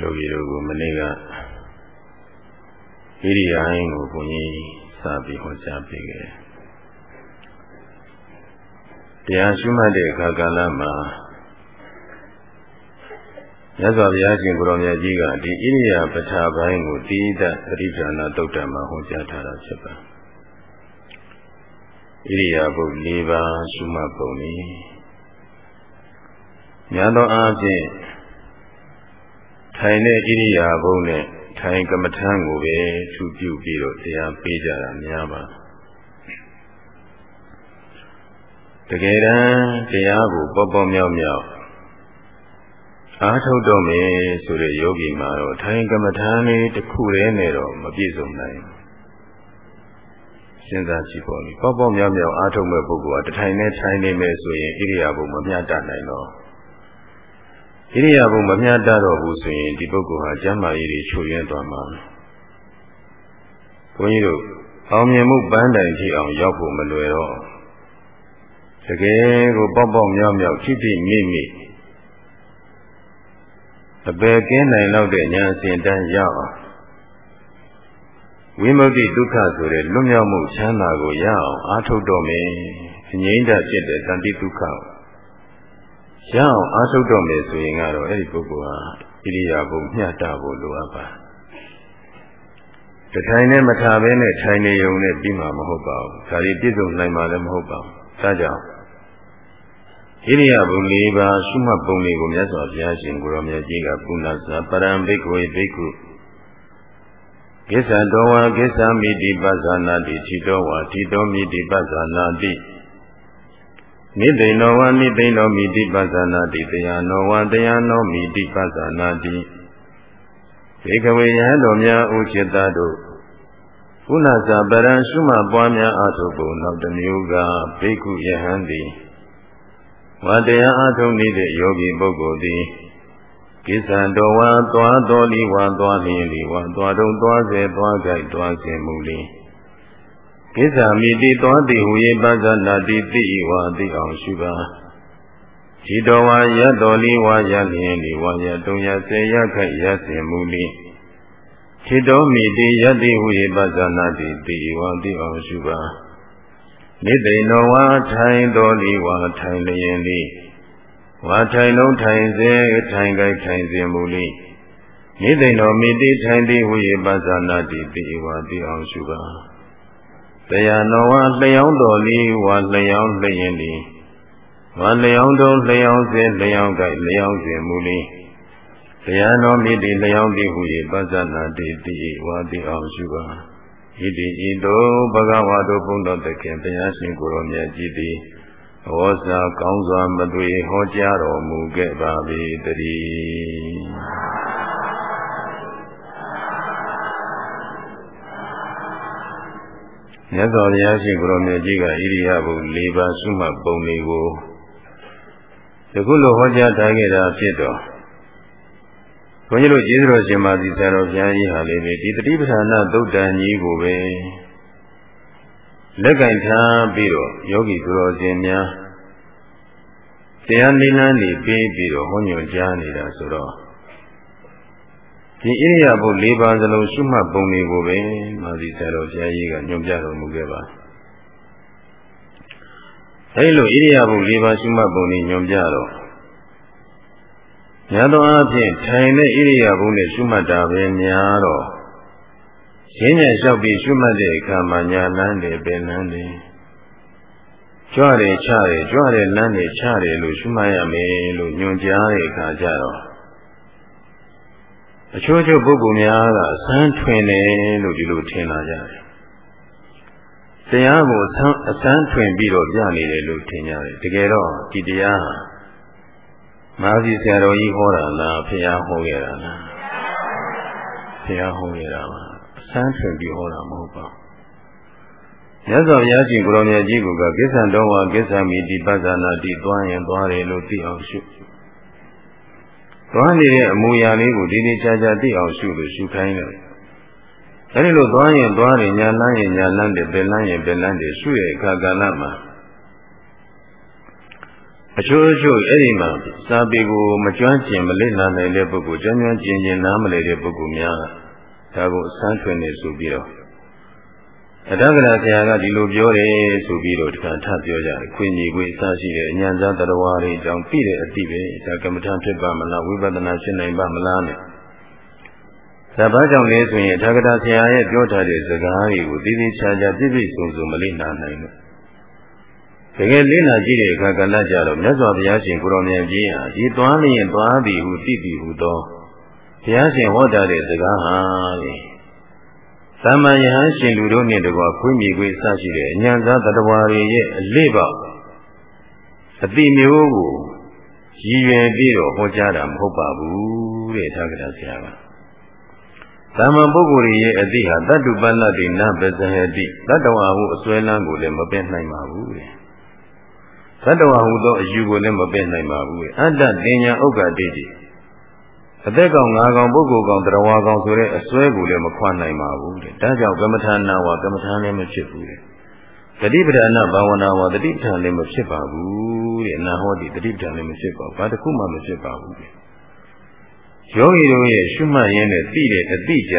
ယောဂီတို့ကိုမနေ့ကဣရိယာဟင်းကိုဘုန်းကြီးစပြီးဟောကြားပေးခဲ့တရားရှိမှတ်တဲ့အခါကာလမှာမြတ်စွာဘုရားရှင်ကိုရောင်မြတ်ကြီးကဒီဣရိယာပဋ္ဌာပိုင်းကိုတိဒသတိဌာနတုတ်တံမှာဟောကြားထားတာဖြစ်ပါဣရိယာပုတ်၄ပါးရှိမှတ်ပုံนี้ညာသောအားဖြင့် ထိုင်တဲ့ဣရိယာပုတ်နဲ့ထိုင်ကမ္မထံကိုပဲထူပြုပြီးတော့တရားပေးကြတာများပါတကယ်တမ်းတရားကိုပေါ့ပေါ့မြောက်မြောက်အားထုတ်တော့မယ်ဆိုတဲ့ယောဂီမှာတော့ထိုင်ကမ္မထာလေးတစ်ခုတည်းနဲ့တော့မပြည့်စုံနိုင်စဉ်းစားကြည့်ပေါ့လေပေါ့ပေါ့မြောက်မြောက်အားထုတ်မဲ့ပုဂ္ဂိုလ်ကတထိုင်နဲ့ထိုင်နေမယ်ဆိုရင်ဣရိယာပုမမျှတနိုင်တော့ ဣရိယာပုမမျှတတော့ဘူးဆိုရင်ဒီပုဂ္ဂိုလ်ဟာကျမ်းမာရေးတွေချွေရင်းသွားမှာဘုန်းကြီးတို့အောင်မြင်မှုပန်းတိုင်ကြည့်အောင်ရောက်ဖို့မလွယ်တော့တကယ်ကိုပေါ့ပေါ့မြောက်မြောက်ဖြစ်ဖြစ်မိမိအပေကင်းနိုင်တော့တဲ့ဉာဏ်အစဉ်တန်းရအောင်ဝိမု ക്തി ဒုက္ခဆိုတဲ့လွတ်မြောက်မှုချမ်းသာကိုရအောင်အားထုတ်တော့မယ်အငြိမ့်တဖြစ်တဲ့တန်တိဒုက္ခ ရအောင်အားထုတ်တော့မယ်ဆိုရင်ကတော့အဲ့ဒီပုဂ္ဂိုလ်ဟာဣရိယာပုမျှတဖို့လိုအပ်ပါတထိုင်နဲ့မထားဘဲနဲ့ထိုင်နေုံနဲ့ပြီးမှာမဟုတ်ပါဘူးဒါတွေပြည့်စုံနိုင်မှာလည်းမဟုတ်ပါဘူးဒါကြောင့်ဣရိယာပု၄ပါးရှုမှတ်ပုံလေးကိုမြတ်စွာဘုရားရှင်ကိုရောမြတ်ကြီးကပုဏ္ဏဇာပရံဘိက္ခဝေဘိက္ခုကိစ္ဆတောဝါကိစ္ဆမိတိပဇာနာတိထိတောဝါထိတောမိတိပဇာနာတိ နိသိဏောဝါနိသိဏောမိတိပဇာနာတိတရားနောဝါတရားနောမိတိပဇာနာတိဘေကဝေယံတော်များဥจิตတို့ကုဏဇာပရံရှုမှတ်ပွားများအထုပ်ကိုနောက်တစ်မျိုးကဘိက္ခုယဟန်သည်ဝါတရားအထုံးနေတဲ့ယောဂီပုဂ္ဂိုလ်သည်ကိစ္စံတော်ဝါသွားတော်လီဝါသွားလျင်လီဝါသွားတုံသွားစေသွားကြိုက်သွားစေမူလီ ကိစ္စမိတိသွားတိဟူ၏ပဇာနာတိတိဝါတိအောင်ရှိပါဒီတော်ဝါရတော်လီဝါရလျင်လီဝါရတုံရစေရခိုက်ရစေမူလီထိတော်မိတိယတိဟူ၏ပဇာနာတိတိဝါတိအောင်ရှိပါနိသိဏောဝါထိုင်တော်လီဝါထိုင်လျင်လီဝါထိုင်လုံးထိုင်စေထိုင်ကြိုက်ထိုင်စေမူလီနိသိဏောမိတိထိုင်သည်ဟူ၏ပဇာနာတိတိဝါတိအောင်ရှုပါ တရားတော်ဝါလျောင်းတော်လီဝါလျောင်းလျင်လီဝါလျောင်းတော်လျောင်းစေလျောင်းကြိုက်လျောင်းစေမူလီတရားတော်မိတိလျောင်းသည်ဟူ၏ပဇာနာတိတိဝါတိအောင်ရှုပါဣတိဣတောဘဂဝါတို့ဘုန်းတော်တခင်ဘုရားရှင်ကိုယ်တော်မြတ်ကြီးသည်ဟောစာကောင်းစွာမသွေဟောကြားတော်မူခဲ့ပါ၏တည်း မြတ်စွာဘုရားရှင်ကိုယ်တော်မြတ်ကြီးကဣရိယာပု၄ပါးစုမှတ်ပုံတွေကိုဒီခုလိုဟောကြားထားခဲ့တာဖြစ်တော့ဘုန်းကြီးတို့ကျေးဇူးတော်ရှင်မာသီဆရာတော်ဘုရားကြီးဟာလေဒီတတိပဌာနာသုတ်တန်ကြီးကိုပဲလက်ကင်ထားပြီးတော့ယောဂီသူတော်ရှင်များတရားနိလန်းနေပြီးပြီးတော့ဟောညွှန်ကြားနေတာဆိုတော့ ဒီဣရိယာပု၄ပါးစလုံးရှုမှတ်ပုံတွေကိုပဲမာသီဆရာတော်ဘုရားကြီးကညွှန်ပြတော်မူခဲ့ပါအဲဒီလိုဣရိယာပု၄ပါးရှုမှတ်ပုံတွေညွှန်ပြတော့ညာသောအားဖြင့်ထိုင်တဲ့ဣရိယာပုနဲ့ရှုမှတ်တာပဲများတော့ရင်းညံလျှောက်ပြီးရှုမှတ်တဲ့အခါမှာညာလန်းတယ်ပင်လန်းတယ်ကြွတယ်ချတယ်ကြွတယ်လန်းတယ်ချတယ်လို့ရှုမှတ်ရမယ်လို့ညွှန်ကြားတဲ့အခါကျတော့ အချို့ချို့ပုဂ္ဂိုလ်များကဆန်းထွင်တယ်လို့ဒီလိုထင်လာကြတယ်တရားကိုဆန်းအဆန်းထွင်ပြီးတော့ပြနေတယ်လို့ထင်ကြတယ်တကယ်တော့ဒီတရားဟာမာဇီဆရာတော်ကြီးဟောတာလားဖះဟောခဲ့တာလားဖះဟောခဲ့တာပါအစမ်းထွင်ပြီးဟောတာမဟုတ်ပါဘူးမြတ်စွာဘုရားရှင်ကိုရောင်မြတ်ကြီးကကိစ္ဆံတော်ဝါကိစ္ဆံမိတိပဇာနာတိသွားရင်သွားတယ်လို့သိအောင်ရှု သွားနေတဲ့အမူအရာလေးကိုဒီဒီချာချာသိအောင်ရှုလို့ရှုခိုင်းတယ်အဲဒီလိုသွားရင်သွားတယ်ညာလန်းရင်ညာလန်းတယ်ပင်လန်းရင်ပင်လန်းတယ်ရှုရဲ့အခါကာလမှာအချို့အချို့အဲ့ဒီမှာစာပေကိုမကျွမ်းကျင်မလေ့လာနိုင်တဲ့ပုဂ္ဂိုလ်ကျွမ်းကျွမ်းကျင်ကျင်နားမလည်တဲ့ပုဂ္ဂိုလ်များဒါကိုအစမ်းထွင်နေဆိုပြီးတော့ အတ္တကရာဆရာကဒီလိုပြောတယ်ဆိုပြီးတော့ဒီကထပြောကြတယ်ခွင့်ညီခွင့်အစရှိတဲ့အញ្ញံစားတရားတွေအကြောင်းသိတဲ့အတိပဲဒါကမ္မထာဖြစ်ပါမလားဝိပဿနာရှင်းနိုင်ပါမလားနဲ့ဒါဘာကြောင့်လဲဆိုရင်အတ္တကရာဆရာရဲ့ပြောထားတဲ့စကားတွေကိုသိသိချာချာပြည့်ပြည့်စုံစုံမလေ့လာနိုင်ဘူးတကယ်လေ့လာကြည့်တဲ့အခါကလည်းကြတော့မြတ်စွာဘုရားရှင်ကိုရောင်မြတ်ကြီးဟာဒီသွားလျင်သွားသည်ဟုသိသည်ဟုသောဘုရားရှင်ဟောကြားတဲ့စကားဟာလေ သမ္မာယဟန်ရှင်လူတို့နှင့်တကွခွင့်မြေခွေစရှိတဲ့အញ្ញံသာတတဝါတွေရဲ့အလေးပေါအတိမျိုးကိုရည်ရွယ်ပြီးတော့ဟောကြားတာမဟုတ်ပါဘူးတဲ့သာကတာဆရာကသမ္မာပုဂ္ဂိုလ်ရဲ့အတိဟာတတ္တုပန္နတိနပဇဟတိတတ္တဝါဟုအစွဲလန်းကိုလည်းမပင်နိုင်ပါဘူးတဲ့သတ္တဝါဟူသောအယူကိုလည်းမပင်နိုင်ပါဘူးအတ္တတင်ညာဥက္ကတိတိ အသက်ကောင်ငါကောင်ပုဂ္ဂိုလ်ကောင်တရားဝါကောင်ဆိုတဲ့အစွဲကိုလည်းမခွာနိုင်ပါဘူးတဲ့ဒါကြောင့်ကမ္မထာနာဝကမ္မထာလည်းမဖြစ်ဘူးတဲ့တတိပဒနာဘာဝနာဝတတိပဌာန်လည်းမဖြစ်ပါဘူးတဲ့အနာဟောတိတတိပဌာန်လည်းမဖြစ်ပါဘူးဘာတစ်ခုမှမဖြစ်ပါဘူးတဲ့ယောဂီတို့ရဲ့ရှုမှတ်ရင်းနဲ့သိတဲ့အတိကြ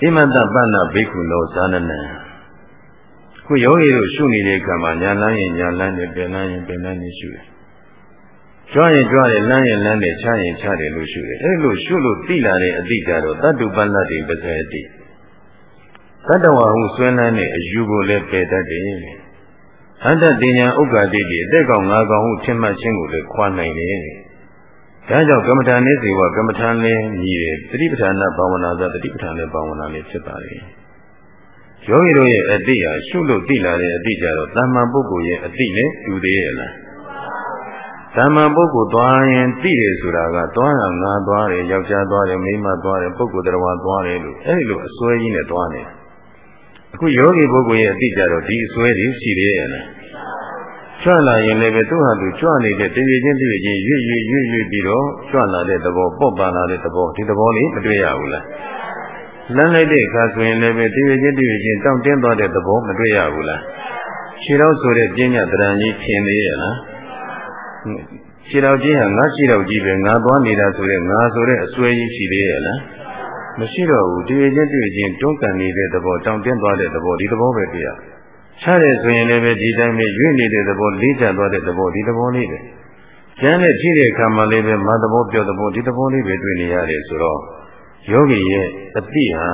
ဣမတပဏ္ဏဘိက္ခုလောဇာနနံခုယောဂီတို့ရှုနေတဲ့အခါမှာညာလန်းရင်ညာလန်းနဲ့ပင်လန်းရင်ပင်လန်းနဲ့ရှုတယ် ကြွရင်ကြွတယ်လမ်းရင်လမ်းတယ်ချရင်ချတယ်လို့ရှုတယ်အဲလိုရှုလို့သိလာတဲ့အတိကြတော့တတ္တုပန္နတိပဇေတိတတ္တဝါဟုဆွဲလန်းတဲ့အယူကိုလည်းပယ်တတ်တယ်အတ္တတင်ညာဥက္ကာတိတိအသက်ကောင်ငါကောင်ဟုထင်မှတ်ခြင်းကိုလည်းခွာနိုင်တယ်ဒါကြောင့်ကမ္မထာနေစေဝကမ္မထာလည်းညီတယ်တတိပဋ္ဌာနာဘာဝနာသာတတိပဋ္ဌာန်လည်းဘာဝနာလည်းဖြစ်ပါလေယောဂီတို့ရဲ့အတိဟာရှုလို့သိလာတဲ့အတိကြတော့သမ္မာပုဂ္ဂိုလ်ရဲ့အတိနဲ့တူသေးရဲ့လား သမ္မာပုဂ္ဂိုလ်သွားရင်သိတယ်ဆိုတာကသွားတာငါသွားတယ်ယောက်ျားသွားတယ်မိန်းမသွားတယ်ပုဂ္ဂိုလ်တရားသွားတယ်လို့အဲဒီလိုအစွဲကြီးနဲ့သွားနေအခုယောဂီပုဂ္ဂိုလ်ရဲ့အတိကြတော့ဒီအစွဲတွေရှိသေးရဲ့လားကြွလာရင်လည်းပဲသူ့ဟာသူကြွနေတဲ့တည်ချင်းတည်ချင်းရွေ့ရွေ့ရွေ့ရွေ့ပြီးတော့ကြွလာတဲ့သဘောပေါ့ပါလာတဲ့သဘောဒီသဘောလေးမတွေ့ရဘူးလားလမ်းလိုက်တဲ့အခါဆိုရင်လည်းပဲတည်ချင်းတည်ချင်းတောင့်တင်းသွားတဲ့သဘောမတွေ့ရဘူးလားခြေတော်ဆိုတဲ့ပညာတရံကြီးဖြစ်နေရလား ခြေတော်ကြီးဟာငါခြေတော်ကြီးပဲငါသွားနေတာဆိုတဲ့ငါဆိုတဲ့အစွဲကြီးရှိသေးရဲ့လားမရှိတော့ဘူးတည်ချင်းတည်ချင်းတွန်းကန်နေတဲ့သဘောတောင့်တင်းသွားတဲ့သဘောဒီသဘောပဲတွေ့ရချတယ်ဆိုရင်လည်းပဲဒီတိုင်းပဲရွေ့နေတဲ့သဘောလေးချသွားတဲ့သဘောဒီသဘောလေးပဲကျန်တဲ့ကြည့်တဲ့အခါမှာလည်းပဲမသဘောပြောသဘောဒီသဘောလေးပဲတွေ့နေရတယ်ဆိုတော့ယောဂီရဲ့အတိဟာ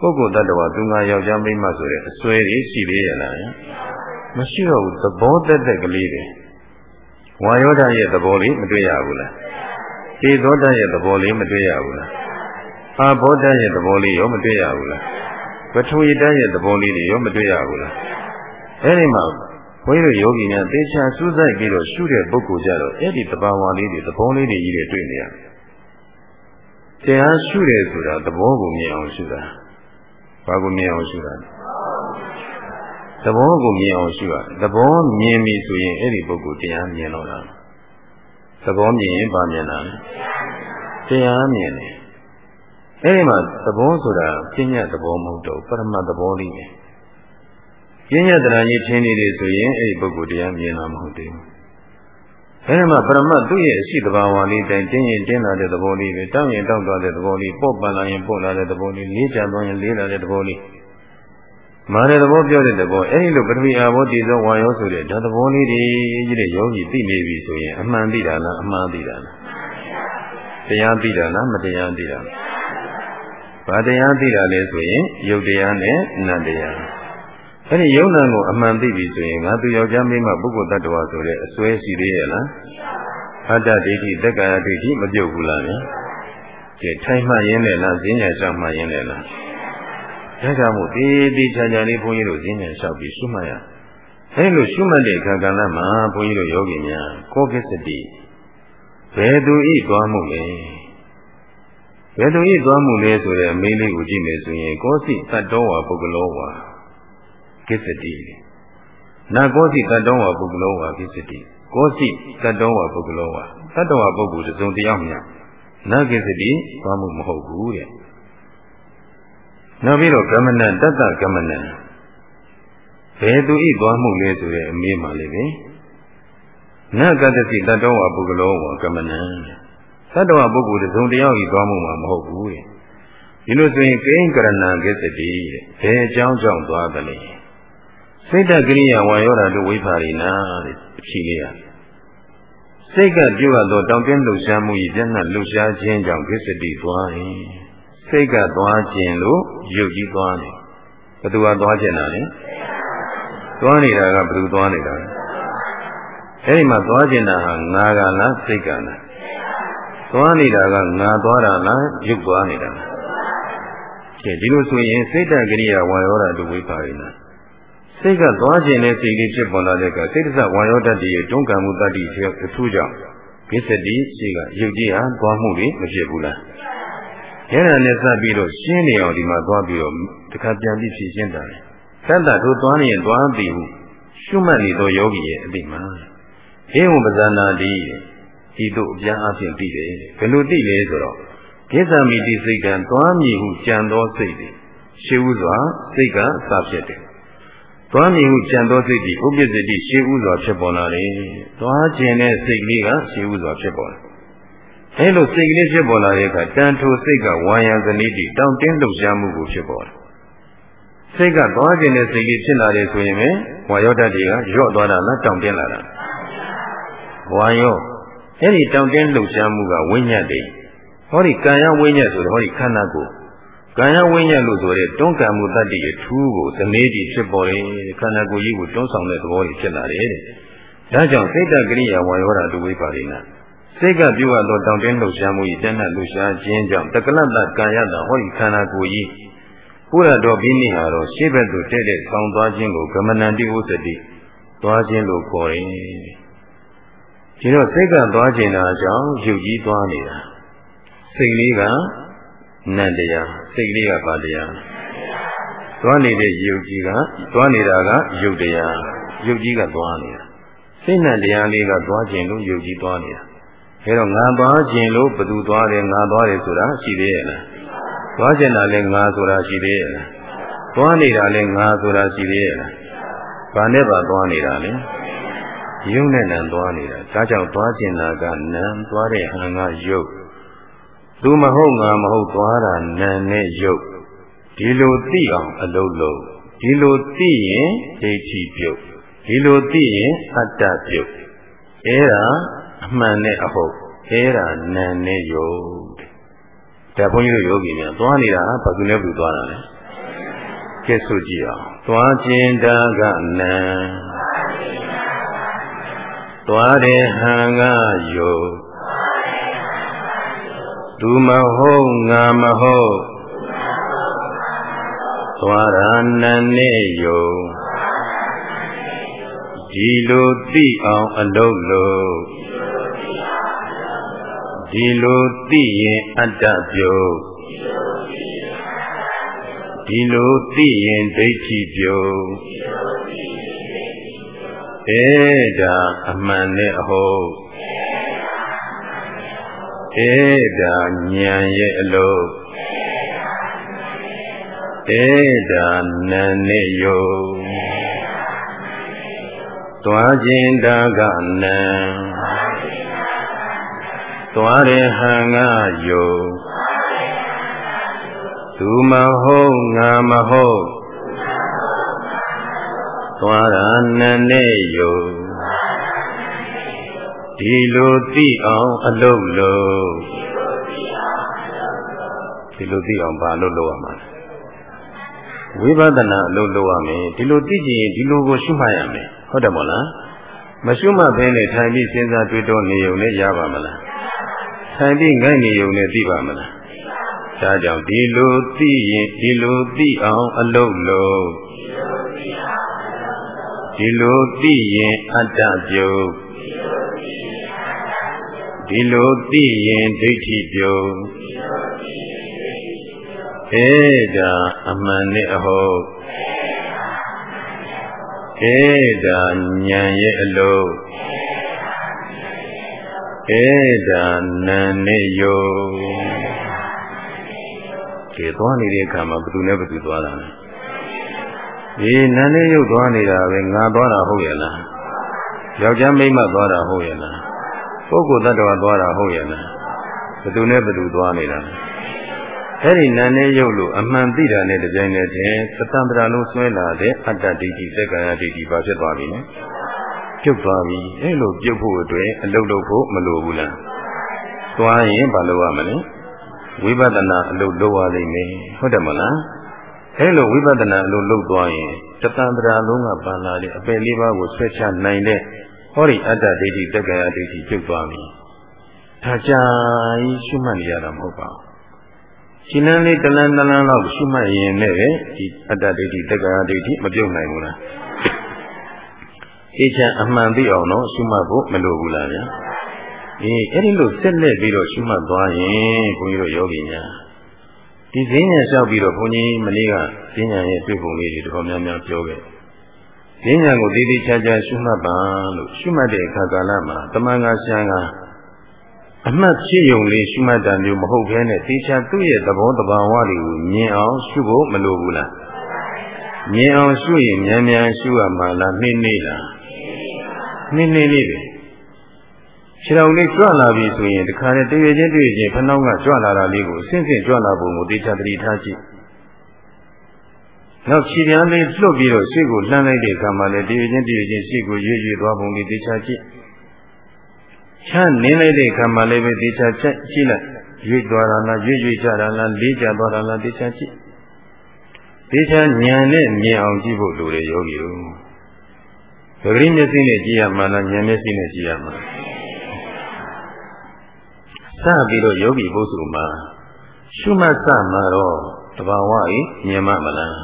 ပုဂ္ဂိုလ်တ attva သူငါယောက်ျားမိန်းမဆိုတဲ့အစွဲကြီးရှိသေးရလားမရှိတော့ဘူးသဘောတက်တက်ကလေးတွေ ဝါယောဓာရဲ့သဘောလေးမတွေ့ရဘူးလားသေသောဓာရဲ့သဘောလေးမတွေ့ရဘူးလားအာဘောဓာရဲ့သဘောလေးရောမတွေ့ရဘူးလားပထဝီဓာရဲ့သဘောလေးတွေရောမတွေ့ရဘူးလားအဲဒီမှာဘုန်းကြီးတို့ယောဂီများသေချာစူးစိုက်ပြီးတော့ရှုတဲ့ပုဂ္ဂိုလ်ကြတော့အဲ့ဒီတဘာဝလေးတွေသဘောလေးတွေကြီးတွေတွေ့နေရတယ်တရားရှုတယ်ဆိုတာသဘောကိုမြင်အောင်ရှုတာဘာကိုမြင်အောင်ရှုတာ သဘောကိုမြင်အောင်ရှုရတယ်သဘောမြင်ပြီဆိုရင်အဲ့ဒီပုဂ္ဂိုလ်တရားမြင်တော့တာသဘောမြင်ရင်ဗာမြင်တာတရားမြင်တယ်အဲ့ဒီမှာသဘောဆိုတာပညာသဘောမဟုတ်တော့ပရမတ်သဘောလေးပဲပညာတရားကြီးထင်နေတယ်ဆိုရင်အဲ့ဒီပုဂ္ဂိုလ်တရားမြင်တာမဟုတ်သေးဘူးအဲဒီမှာပရမတ်သူ့ရဲ့အရှိတဘာဝလေးတိုင်းတင်းရင်တင်းလာတဲ့သဘောလေးပဲတောင်းရင်တောင်းသွားတဲ့သဘောလေးပေါ့ပန်လာရင်ပေါ့လာတဲ့သဘောလေးလေးချသွားရင်လေးလာတဲ့သဘောလေး မာတဲ့သဘောပြောတဲ့သဘောအဲဒီလိုပထဝီအာဘောတည်သောဝါယောဆိုတဲ့ဓာတ်သဘောလေးတွေကြီးတဲ့ယောဂီသိနေပြီဆိုရင်အမှန်သိတာလားအမှန်သိတာလားတရားသိတာလားမတရားသိတာလားဘာတရားသိတာလဲဆိုရင်ယုတ်တရားနဲ့နတ်တရားအဲ့ဒီယုံနာကိုအမှန်သိပြီဆိုရင်ငါသူယောက်ျားမိန်းမပုဂ္ဂိုလ်တ attva ဆိုတဲ့အစွဲရှိသေးရဲ့လားအတ္တဒိဋ္ဌိတက္ကာယဒိဋ္ဌိမပြုတ်ဘူးလားကဲထိုင်မှရင်းနဲ့လားဈဉ္ညာလျှောက်မှရင်းနဲ့လား ဒါကြောင့်မို့ဒီဒီချာချာလေးဘုန်းကြီးတို့ဈဉ္ညာလျှောက်ပြီးရှုမှတ်ရအဲလိုရှုမှတ်တဲ့အခါကဏ္ဍမှာဘုန်းကြီးတို့ယောဂီများကောကိစ္စတိဘယ်သူဤသွားမှုလဲဘယ်သူဤသွားမှုလဲဆိုတဲ့အမေးလေးကိုကြည့်မယ်ဆိုရင်ကောစီတတ္တောဝါပုဂ္ဂလောဝါကိစ္စတိနာကောစီတတ္တောဝါပုဂ္ဂလောဝါကိစ္စတိကောစီတတ္တောဝါပုဂ္ဂလောဝါတတ္တဝါပုဂ္ဂိုလ်တစ်စုံတစ်ယောက်များနာကိစ္စတိသွားမှုမဟုတ်ဘူးတဲ့ နောက်ပြီးတော့ကမ္မနတတ္တကမ္မနဘယ်သူဤသွားမှုလဲဆိုတဲ့အမေးမှလည်းပဲနကတတိတတောဝပုဂ္ဂလောဝကမနံသတ္တဝပုဂ္ဂိုလ်သုံးတရားဤသွားမှုမှာမဟုတ်ဘူးတဲ့ဒီလိုဆိုရင်ကိဉ္ကရဏကိစ္စတိတဲ့ဘယ်အကြောင်းကြောင့်သွားသလဲစိတ်တကရိယာဝါယောဓာတုဝိဖာရိနာတဲ့အဖြေလေးရစိတ်ကပြုတ်ရသောတောင်းတင်းလှုပ်ရှားမှုဤပြန့်နှံ့လှုပ်ရှားခြင်းကြောင့်ကိစ္စတိသွားရင် စိတ်ကသွားခြင်းလို့ရုပ်ကြီးသွားတယ်ဘယ်သူကသွားခြင်းတာလဲသွားနေတာကဘယ်သူသွားနေတာလဲအဲဒီမှာသွားခြင်းတာဟာငါကလားစိတ်ကလားသွားနေတာကငါသွားတာလားရုပ်သွားနေတာလားကဲဒီလိုဆိုရင်စိတ်တကရိယာဝါယောဓာတုဝိပါရိနာစိတ်ကသွားခြင်းနဲ့စိတ်လေးဖြစ်ပေါ်လာတဲ့ကစိတ်တစဝါယောဓာတ်ရဲ့တွန်းကံမှုတတ္တိအထူးကြောင့်ကိစ္စတိရှိကရုပ်ကြီးဟာသွားမှုတွေမဖြစ်ဘူးလား အဲ့ဒါနဲ့စပ်ပြီးတော့ရှင်းနေအောင်ဒီမှာသွားပြီးတော့တခါပြန်ပြီးဖြည့်ရှင်းတာလေသတ္တတို့သွားနေရင်သွားပြီဟုရှုမှတ်နေသောယောဂီရဲ့အတိမှာဧဝံပဇာနာတိဒီတို့အပြန်အပြင်သိတယ်ဘယ်လိုသိလဲဆိုတော့ကိစ္စမိတိစိတ်ကံသွားမြည်ဟုကြံသောစိတ်တွေရှေးဥစွာစိတ်ကစဖြစ်တယ်သွားမြည်ဟုကြံသောစိတ်ဒီဥပ္ပစ္စတိရှေးဥစွာဖြစ်ပေါ်လာတယ်သွားခြင်းတဲ့စိတ်ကလေးကရှေးဥစွာဖြစ်ပေါ်လာ အဲလိုစိတ်ကလေးဖြစ်ပေါ်လာတဲ့အခါတန်ထိုစိတ်ကဝါယံဇနိတိတောင်းတင်းလှုပ်ရှားမှုကိုဖြစ်ပေါ်တယ်စိတ်ကသွားခြင်းတဲ့စိတ်လေးဖြစ်လာတယ်ဆိုရင်ပဲဝါယောဓာတ်တွေကရော့သွားတာလားတောင်းတင်းလာတာဝါယောအဲ့ဒီတောင်းတင်းလှုပ်ရှားမှုကဝိညာဉ်တည်းဟောဒီကာယဝိညာဉ်ဆိုတော့ဟောဒီခန္ဓာကိုယ်ကာယဝိညာဉ်လို့ဆိုတဲ့တွန်းကံမှုတတ္တိအထူးကိုသနေကြီးဖြစ်ပေါ်တယ်ခန္ဓာကိုယ်ကြီးကိုတွန်းဆောင်တဲ့သဘောကြီးဖြစ်လာတယ်တဲ့ဒါကြောင့်စိတ်တကရိယာဝါယောဓာတုဝိပါရိနာ စိတ်ကပြုအပ်သောတောင်းတင်းလှုပ်ရှားမှု၏တဏှလှုပ်ရှားခြင်းကြောင့်တက္ကလတ္တကံရတာဟောဒီခန္ဓာကိုယ်ကြီးဘုရားတော်ပြီးနေဟာတော့ရှေ့ဘက်သို့တဲ့တဲ့ဆောင်းသွားခြင်းကိုကမဏန္တိဥစ္စတိသွားခြင်းလို့ခေါ်တယ်ဒီတော့စိတ်ကသွားခြင်းတာကြောင့်ယုတ်ကြီးသွားနေတာစိတ်လေးကနတ်တရားစိတ်လေးကပါတရားသွားနေတဲ့ယုတ်ကြီးကသွားနေတာကယုတ်တရားယုတ်ကြီးကသွားနေတာစိတ်နဲ့တရားလေးကသွားခြင်းလို့ယုတ်ကြီးသွားနေတာ အဲတော့ငါသွားခြင်းလို့ဘသူသွားတယ်ငါသွားတယ်ဆိုတာရှိသေးရဲ့လားသွားခြင်းတာလည်းငါဆိုတာရှိသေးရဲ့လားသွားနေတာလည်းငါဆိုတာရှိသေးရဲ့လားဘာနဲ့ပါသွားနေတာလဲယုံနဲ့နံသွားနေတာဒါကြောင့်သွားခြင်းတာကနံသွားတဲ့ဟန်ကယုတ်သူမဟုတ်ငါမဟုတ်သွားတာနာနဲ့ရုပ်ဒီလိုသိအောင်အလုံးလုံးဒီလိုသိရင်ဒိဋ္ဌိပြုတ်ဒီလိုသိရင်အတ္တပြုတ်အဲဒါ အမှန်နဲ့အဟုတ်အဲဒါနာနဲ့ရုပ်တဲ့ဘုန်းကြီးတို့ယောဂီများသွားနေတာဘာသူနဲ့ဘူးသွားတာလဲကဲဆိုကြည့်အောင်သွားခြင်းတာကနာသွားတဲ့ဟံကယုတ်သူမဟုတ်ငါမဟုတ်သွားရဏနဲ့ယုံဒီလိုသိအောင်အလုံးလို့ ဒီလိုသိရင်အတ္တပြုတ်ဒီလိုသိရင်ဒိဋ္ဌိပြုတ်အဲဒါအမှန်နဲ့အဟုတ်ဧဒါဉာဏ်ရဲ့အလို့ဧဒါနာနေယောသွားခြင်းတာကနံ သွားတဲ့ဟံကယောသူမဟုတ်ငါမဟုတ်သွားရနနေယောဒီလိုသိအောင်အလုပ်လုပ်ဒီလိုသိအောင်ဘာလုပ်လုပ်ရမှာဝိပဿနာအလုပ်လုပ်ရမယ်ဒီလိုသိကြရင်ဒီလိုကိုရှုမှတ်ရမယ်ဟုတ်တယ်မို့လားမရှုမှတ်ဘဲနဲ့ထိုင်ပြီးစဉ်းစားတွေးတောနေုံနဲ့ရပါမလား ထိုင်ပြီးငိုက်နေုံနဲ့သိပါမလားဒါကြောင့်ဒီလိုသိရင်ဒီလိုသိအောင်အလုပ်လုပ်ဒီလိုသိရင်အတ္တပြုတ်ဒီလိုသိရင်ဒိဋ္ဌိပြုံးအဲဒါအမှန်နဲ့အဟုတ်အဲဒါဉာဏ်ရဲ့အလို့ အဲဒါနာနဲ့ယောကဲသွားနေတဲ့အခါမှာဘယ်သူနဲ့ဘယ်သူသွားတာလဲဒီနာနေရုပ်သွားနေတာပဲငါသွားတာဟုတ်ရဲ့လားယောက်ျားမိန်းမသွားတာဟုတ်ရဲ့လားပုဂ္ဂိုလ်တ attva သွားတာဟုတ်ရဲ့လားဘယ်သူနဲ့ဘယ်သူသွားနေတာလဲအဲ့ဒီနာနေရုပ်လို့အမှန်သိတာနဲ့တကြိုင်တည်းသတ္တန္တရာလုံးဆွဲလာတဲ့အတ္တဒိဋ္ဌိသက္ကာယဒိဋ္ဌိပါဖြစ်သွားပြီနော် ပြုတ်သွားပြီအဲ့လိုပြုတ်ဖို့အတွက်အလုပ်လုပ်ဖို့မလိုဘူးလားသွားရင်ဘာလုပ်ရမလဲဝိပဿနာအလုပ်လုပ်ရလိမ့်မယ်ဟုတ်တယ်မလားအဲ့လိုဝိပဿနာအလုပ်လုပ်သွားရင်တတန္တရာလုံးကပါလာတဲ့အပယ်လေးပါးကိုဆွဲချနိုင်တဲ့ဟောဒီအတ္တဒိဋ္ဌိတက္ကရာဒိဋ္ဌိပြုတ်သွားပြီဒါကြာကြီးရှုမှတ်နေရတာမဟုတ်ပါဘူးရှင်းလန်းလေးတလန်းတလန်းလောက်ရှုမှတ်ရင်လည်းပဲဒီအတ္တဒိဋ္ဌိတက္ကရာဒိဋ္ဌိမပြုတ်နိုင်ဘူးလား အေးချမ်းအမှန်သိအောင်တော့ရှုမှတ်ဖို့မလိုဘူးလားဗျာအေးအဲ့ဒီလိုဆက်လက်ပြီးတော့ရှုမှတ်သွားရင်ဘုန်းကြီးတို့ယောဂီများဒီဈဉ္ညာလျှောက်ပြီးတော့ဘုန်းကြီးမနေ့ကဈဉ္ညာရဲ့တွေ့ပုံလေးတွေတော်များများပြောခဲ့ဈဉ္ညာကိုတည်တည်ချာချာရှုမှတ်ပါလို့ရှုမှတ်တဲ့အခါကာလမှာတမန်ကရှမ်းကအမှတ်ဖြစ်ယုံလေးရှုမှတ်တာမျိုးမဟုတ်ဘဲနဲ့တေချာသူ့ရဲ့သဘောတဘာဝတွေကိုမြင်အောင်ရှုဖို့မလိုဘူးလားမြင်အောင်ရှုရင်မြန်မြန်ရှုရမှာလားနှိမ့်နေလား နှိမ့်နေလေးပဲခြေတော်လေးကြွလာပြီဆိုရင်တခါနဲ့တရွေချင်းတရွေချင်းဖနှောင်းကကြွလာတာလေးကိုအဆင့်ဆင့်ကြွလာပုံကိုတေချာတတိထားကြည့်နောက်ခြေပြန်လေးလွတ်ပြီးတော့ရှေ့ကိုလှမ်းလိုက်တဲ့အခါမှာလည်းတရွေချင်းတရွေချင်းရှေ့ကိုရွေ့ရွေ့သွားပုံလေးတေချာကြည့်ချမ်းနင်းလိုက်တဲ့အခါမှာလည်းပဲတေချာချက်ကြည့်လိုက်ရွေ့သွားတာလားရွေ့ရွေ့ကြတာလားလေးကြသွားတာလားတေချာကြည့်တေချာဉာဏ်နဲ့မြင်အောင်ကြည့်ဖို့လိုတယ်ယောဂီတို့ ပဂရိမျက်စိနဲ့ကြည့်ရမှာလားဉာဏ်မျက်စိနဲ့ကြည့်ရမှာစပြီးတော့ယောဂီဘုစုမှာရှုမှတ်စမှာတော့တဘာဝကြီးမြင်မှမလား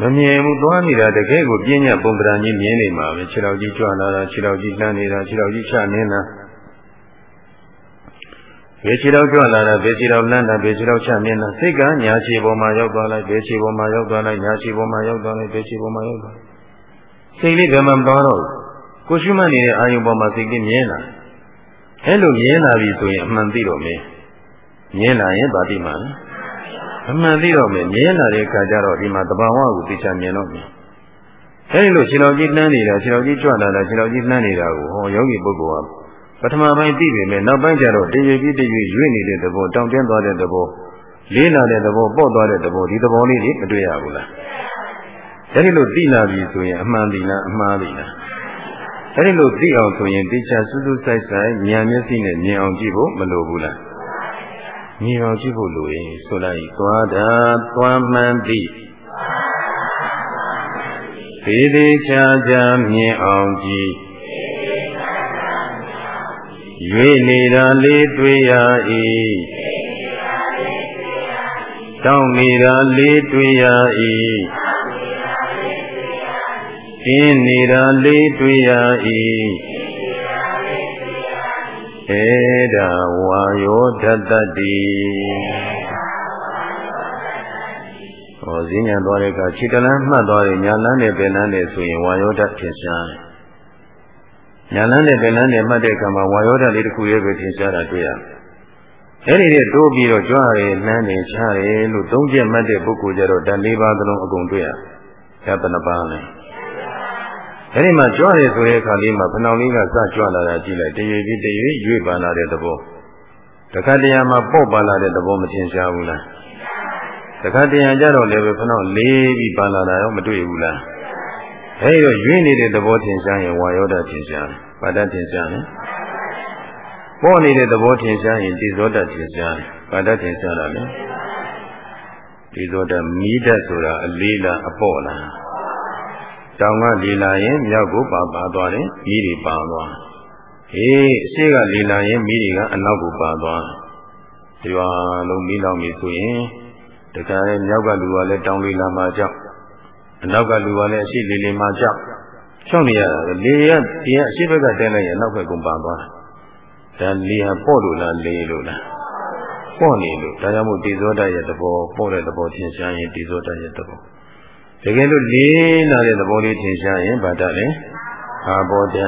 မမြင်ဘူးသွားနေတာတကယ်ကိုပြင်းညက်ပုံပဒံကြီးမြင်နေမှာပဲခြေတော်ကြီးကြွလာတာခြေတော်ကြီးလှမ်းနေတာခြေတော်ကြီးချနေတာဘယ်ခြေတော်ကြွလာတာဘယ်ခြေတော်လှမ်းတာဘယ်ခြေတော်ချနေတာစိတ်ကညာခြေပေါ်မှာရောက်သွားလိုက်ဘယ်ခြေပေါ်မှာရောက်သွားလိုက်ညာခြေပေါ်မှာရောက်သွားလိုက်ဘယ်ခြေပေါ်မှာရောက်သွား စိတ်လေးဘယ်မှမသွားတော့ဘူးကိုရှိမှနေတဲ့အာယုံပေါ်မှာစိတ်ကြီးမြင်လာအဲ့လိုမြင်လာပြီဆိုရင်အမှန်သိတော့မယ်မြင်လာရင်ဗာတိမှာလဲအမှန်သိတော့မယ်မြင်လာတဲ့အခါကျတော့ဒီမှာတဘာဝကိုသိချာမြင်တော့မယ်အဲဒီလိုခြေတော်ကြီးနှမ်းနေတာခြေတော်ကြီးကြွလာတာခြေတော်ကြီးနှမ်းနေတာကိုဟောယောဂီပုဂ္ဂိုလ်ကပထမပိုင်းသိပြီမယ်နောက်ပိုင်းကျတော့တရွေပြီးတရွေရွေ့နေတဲ့သဘောတောင့်တင်းသွားတဲ့သဘောလေးလာတဲ့သဘောပေါ့သွားတဲ့သဘောဒီသဘောလေးတွေမတွေ့ရဘူးလား အဲဒီလိုသိလာပြီဆိုရင်အမှန်သိလားအမှားသိလားအဲဒီလိုသိအောင်ဆိုရင်တေချာစူးစူးဆိုင်ဆိုင်ဉာဏ်မျက်စိနဲ့မြင်အောင်ကြည့်ဖို့မလိုဘူးလားမြင်အောင်ကြည့်ဖို့လိုရင်ဆိုလိုက်သွားတာသွားမှန်သိသေးသေးချာချာမြင်အောင်ကြည့်ရွေနေတာလေးတွေ့ရ၏တောင်းနေတာလေးတွေ့ရ၏ ကင်းနေတာလေးတွေ့ရ၏ဧဒါဝါယောဓတ္တတိဟောဈဉ္ညာသွားတဲ့အခါခြေတလန်းမှတ်သွားတယ်ညာလန်းနဲ့ပင်လန်းနဲ့ဆိုရင်ဝါယောဓထင်ရှားတယ်ညာလန်းနဲ့ပင်လန်းနဲ့မှတ်တဲ့အခါမှာဝါယောဓလေးတစ်ခုရဲ့ပဲထင်ရှားတာတွေ့ရတယ်အဲ့ဒီတဲ့တိုးပြီးတော့ကြွရည်နှမ်းနေချရဲလို့သုံးချက်မှတ်တဲ့ပုဂ္ဂိုလ်ကြတော့ဓာတ်၄ပါးသလုံးအကုန်တွေ့ရဓာတ်ဘယ်နှပါးလဲ အဲဒီမှာကြွရဲဆိုတဲ့အခါလေးမှာဖဏောင်လေးကစကြွလာတာကြည့်လိုက်တရွေပြီးတရွေရွေ့ပါလာတဲ့သဘောတခါတရံမှာပေါ့ပါလာတဲ့သဘောမထင်ရှားဘူးလားတခါတရံကြတော့လည်းပဲဖဏောင်လေးပြီးပါလာတာရောမတွေ့ဘူးလားအဲဒီတော့ရွေ့နေတဲ့သဘောထင်ရှားရင်ဝါယောဒထင်ရှားတယ်ပါဒထင်ရှားတယ်ပေါ့နေတဲ့သဘောထင်ရှားရင်ဒီဇောတထင်ရှားတယ်ပါဒထင်ရှားတာလေဒီဇောတမီးဓာတ်ဆိုတာအလေးလားအပေါ့လား တောင်ကလေလာရင်မြောက်ကိုပါပါသွားတယ်မိတွေပါသွားဟေးအရှိကလေလာရင်မိတွေကအနောက်ကိုပါသွားဒီပါလုံးမိလောင်ပြီဆိုရင်တခါလေမြောက်ကလူကလည်းတောင်လေလာမှကြောက်အနောက်ကလူကလည်းအရှိလေလေမှကြောက်ချောင်းနေရတာလေရဒီကအရှိဘက်ကတဲလိုက်ရင်နောက်ဘက်ကုန်ပါသွားဒါလေဟာပေါ့လို့လားလေလို့လားပေါ့နေလို့ဒါကြောင့်မို့ဒီဇောတရဲ့သဘောပေါ့တဲ့သဘောသင်ရှားရင်ဒီဇောတရဲ့သဘော တကယ်လို့လေးလာတဲ့သဘောလေးထင်ရှားရင်ဗာတလည်းအာဘောဓ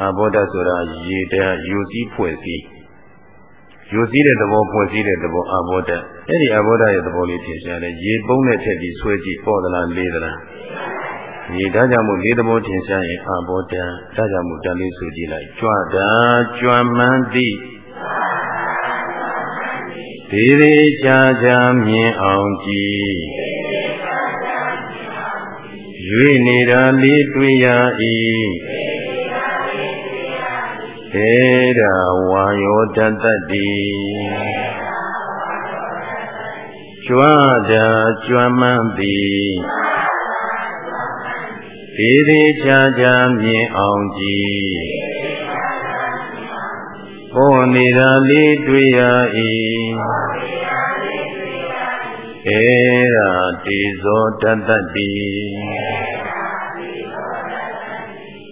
အာဘောဓဆိုတာရေတယူစည်းဖွဲ့စည်းယူစည်းတဲ့သဘောဖွဲ့စည်းတဲ့သဘောအာဘောဓအဲ့ဒီအာဘောဓရဲ့သဘောလေးထင်ရှားတယ်ရေပုံးနဲ့ထက်ပြီးဆွဲကြည့်ပေါ်သလားလေးသလားဒီဒါကြောင့်မို့လေးသဘောထင်ရှားရင်အာဘောတံဒါကြောင့်မို့တန်လေးဆိုကြည့်လိုက်ကြွတာကြွမှန်းသည်ဒီသေးချာချာမြင်အောင်ကြည်ရွေ နေတာလေးတွေ့ရ၏ဧရာဝါယောတတ္တိကြွတာကြွမှန်းသည်ဒီသေးချာချာမြင်အောင်ကြည်ပေါ်နေတာလေးတွေ့ရ၏ ဧရာတိဇောတတ္တိ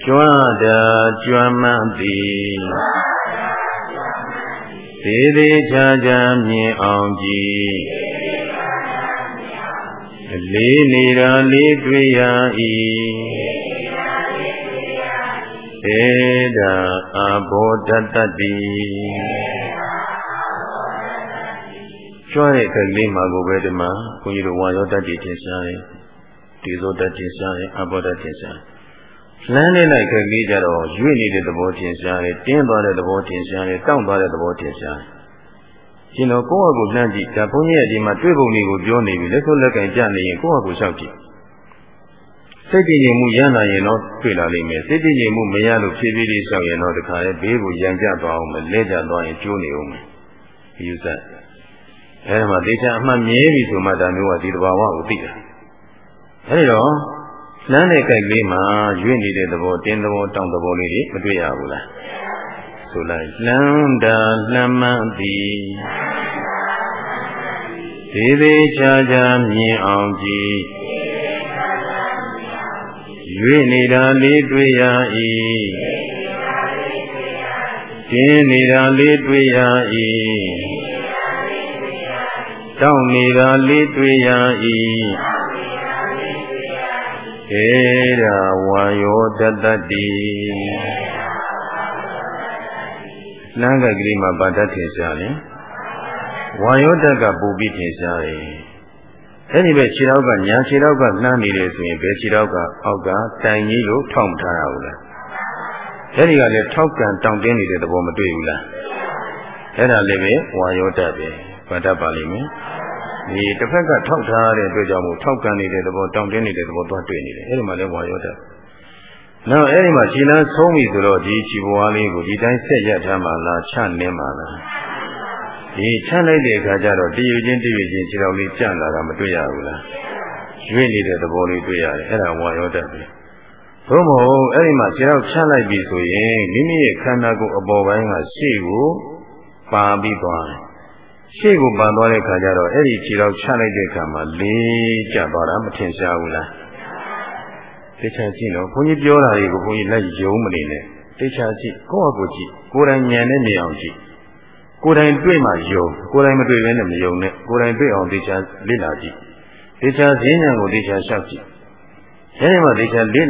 ကြွတာကြွမှန်းသည်ဒီသေးချာချာမြင်အောင်ကြည်လေးနေတာလေးတွေ့ရ၏ဧဒါအဘောတတ္တိ ကျွမ်းတဲ့ခက်လေးမှာကိုပဲဒီမှာဘုန်းကြီးတို့ဝါရောတတ္တိထင်ရှားတယ်ဒီဇောတတ္တိရှားတယ်အဘောတတ္တိရှားလမ်းနဲ့လိုက်ခက်လေးကြတော့ရွေ့နေတဲ့သဘောထင်ရှားတယ်တင်းသွားတဲ့သဘောထင်ရှားတယ်တောင့်သွားတဲ့သဘောထင်ရှားတယ်ရှင်တော်ကိုယ့်အကူလှမ်းကြည့်ဒါဘုန်းကြီးရဲ့ဒီမှာတွေ့ပုံလေးကိုပြောနေပြီလက်ခုပ်လက်ကင်ကြနေရင်ကိုယ့်အကူလျှောက်ကြည့်စိတ်တည်ငြိမ်မှုရလာရင်တော့တွေ့လာလိမ့်မယ်စိတ်တည်ငြိမ်မှုမရလို့ဖြည်းဖြည်းလေးလျှောက်ရင်တော့တခါလေဘေးကိုရံကြသွားအောင်မလဲကြသွားရင်ကျိုးနေအောင်မယ်ယူဆ အဲဒီမှာဒေချာအမှတ်မြဲပြီဆိုမှဒါမျိုးကဒီတဘာဝကိုသိတာအဲဒီတော့လမ်းတဲ့ကြိုက်လေးမှာရွေ့နေတဲ့သဘောတင်းသဘောတောင်းသဘောလေးတွေမတွေ့ရဘူးလားဆိုလိုက်လမ်းတာလှမ်းမှန်းသည်ဒီသေးချာချာမြင်အောင်ကြည်ရွေ့နေတာလေးတွေ့ရ၏တင်းနေတာလေးတွေ့ရ၏ တောင်းနေတာလေးတွေ့ရ၏ဧရာဝါယောတတ္တိလမ်းကကလေးမှာဗာတတ်ထင်ရှားတယ်ဝါယောတက်ကပူပြီးထင်ရှားတယ်အဲ့ဒီပဲခြေထောက်ကညာခြေထောက်ကလှမ်းနေတယ်ဆိုရင်ဘယ်ခြေထောက်ကအောက်ကတိုင်ကြီးလို့ထောက်မထားရဘူးလားအဲ့ဒီကလည်းထောက်ကန်တောင့်တင်းနေတဲ့သဘောမတွေ့ဘူးလားအဲ့ဒါလည်းပဲဝါယောတက်ပဲ ဗာတတ်ပါလိမ့်မယ်ဒီတစ်ဖက်ကထောက်ထားတဲ့အတွက်ကြောင့်မို့ထောက်ကန်နေတဲ့သဘောတောင့်တင်းနေတဲ့သဘောသွားတွေ့နေတယ်အဲ့ဒီမှာလည်းဝါယောတက်နောက်အဲ့ဒီမှာခြေလမ်းဆုံးပြီဆိုတော့ဒီခြေဘွားလေးကိုဒီတိုင်းဆက်ရထားမှလားချနှင်းမှလားဒီချလိုက်တဲ့အခါကျတော့တည်ယူချင်းတည်ယူချင်းခြေတော်လေးကြန့်လာတာမတွေ့ရဘူးလားရွေ့နေတဲ့သဘောလေးတွေ့ရတယ်အဲ့ဒါဝါရောတတ်ပဲသို့မဟုတ်အဲ့ဒီမှာခြေတော်ချလိုက်ပြီဆိုရင်မိမိရဲ့ခန္ဓာကိုယ်အပေါ်ပိုင်းကရှေ့ကိုပါပြီးသွားတယ် ရှေ့ကိုပန်သွားတဲ့ခါကျတော့အဲ့ဒီခြေတော်ချလိုက်တဲ့အခါမှာလေးကျသွားတာမထင်ရှားဘူးလားသိချာကြည့်တော့ဘုန်းကြီးပြောတာတွေကိုဘုန်းကြီးလက်ယုံမနေနဲ့သိချာကြည့်ကိုယ့်အကိုကြည့်ကိုယ်တိုင်ဉာဏ်နဲ့မြင်အောင်ကြည့်ကိုယ်တိုင်တွေ့မှယုံကိုယ်တိုင်မတွေ့ဘဲနဲ့မယုံနဲ့ကိုယ်တိုင်တွေ့အောင်သိချာလေ့လာကြည့်သိချာဈဉ္ဉံကိုသိချာရှောက်ကြည့်အဲဒီမှာသိချာလေ့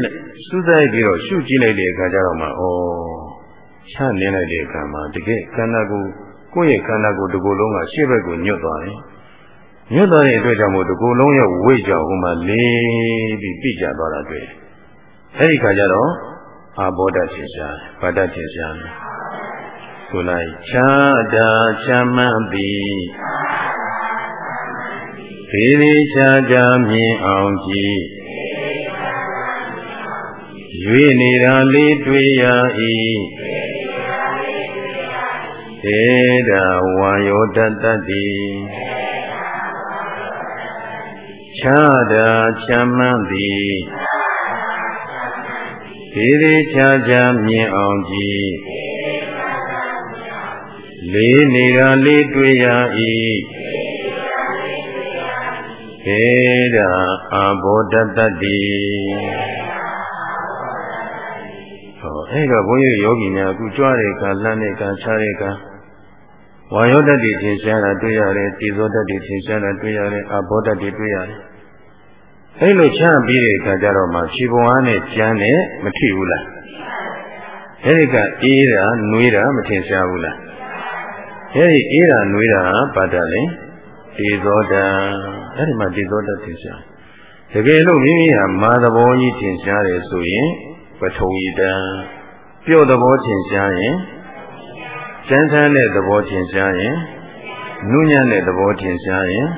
စူးစိုက်ပြီးတော့ရှုကြည့်လိုက်တဲ့အခါကျတော့မှဩချနေလိုက်တဲ့အခါမှာတကယ်ခန္ဓာကိုယ် ကိုယ့်ရဲ့ခန္ဓာကိုယ်တစ်ခုလုံးကရှေ့ဘက်ကိုညွတ်သွားတယ်ညွတ်သွားတဲ့အတွက်ကြောင့်မို့တစ်ခုလုံးရဲ့ဝိတ်ကြောင့်ဟိုမှာလေးပြီးပြိကျသွားတာတွေ့တယ်အဲဒီခါကျတော့အာဘောဓထင်ရှားဗာဒထင်ရှားဆိုလိုက်ချာတာချမ်းမှန်သည်ဒီဒီချာချာမြင်အောင်ကြည့်ရွေနေတာလေးတွေ့ရ၏ ဧဒါဝါယောတတ္တိချာတာချမ်းမှန်သည်သေးသေးချာချာမြင်အောင်ကြည်လေးနေတာလေးတွေ့ရ၏ခေရာအဘောတတ္တိဟောအဲ့တော့ဘုန်းကြီးယောဂီများအခုကြွားတဲ့ကလှမ်းတဲ့ကခြားတဲ့က ဝါယောတတ္တိသင်ရှားတာတွေ့ရတယ်တိဇောတတ္တိသင်ရှားတာတွေ့ရတယ်အဘောတတ္တိတွေ့ရတယ်အဲ့လိုချမ်းပြီးတဲ့အခါကျတော့မှခြေပေါ်အားနဲ့ကျမ်းနဲ့မထိဘူးလားအဲ့ဒီကအေးတာနှွေးတာမထင်ရှားဘူးလားအဲ့ဒီအေးတာနှွေးတာဘာတလဲဒေဇောတအဲ့ဒီမှာဒေဇောတထင်ရှားတကယ်လို့မိမိဟာမာသဘောကြီးထင်ရှားတယ်ဆိုရင်ပထဝီတံပြော့သဘောထင်ရှားရင် ကျန်းဆန်းတဲ့သဘောထင်ရှားရင်နုညံ့တဲ့သဘောထင်ရှားရင်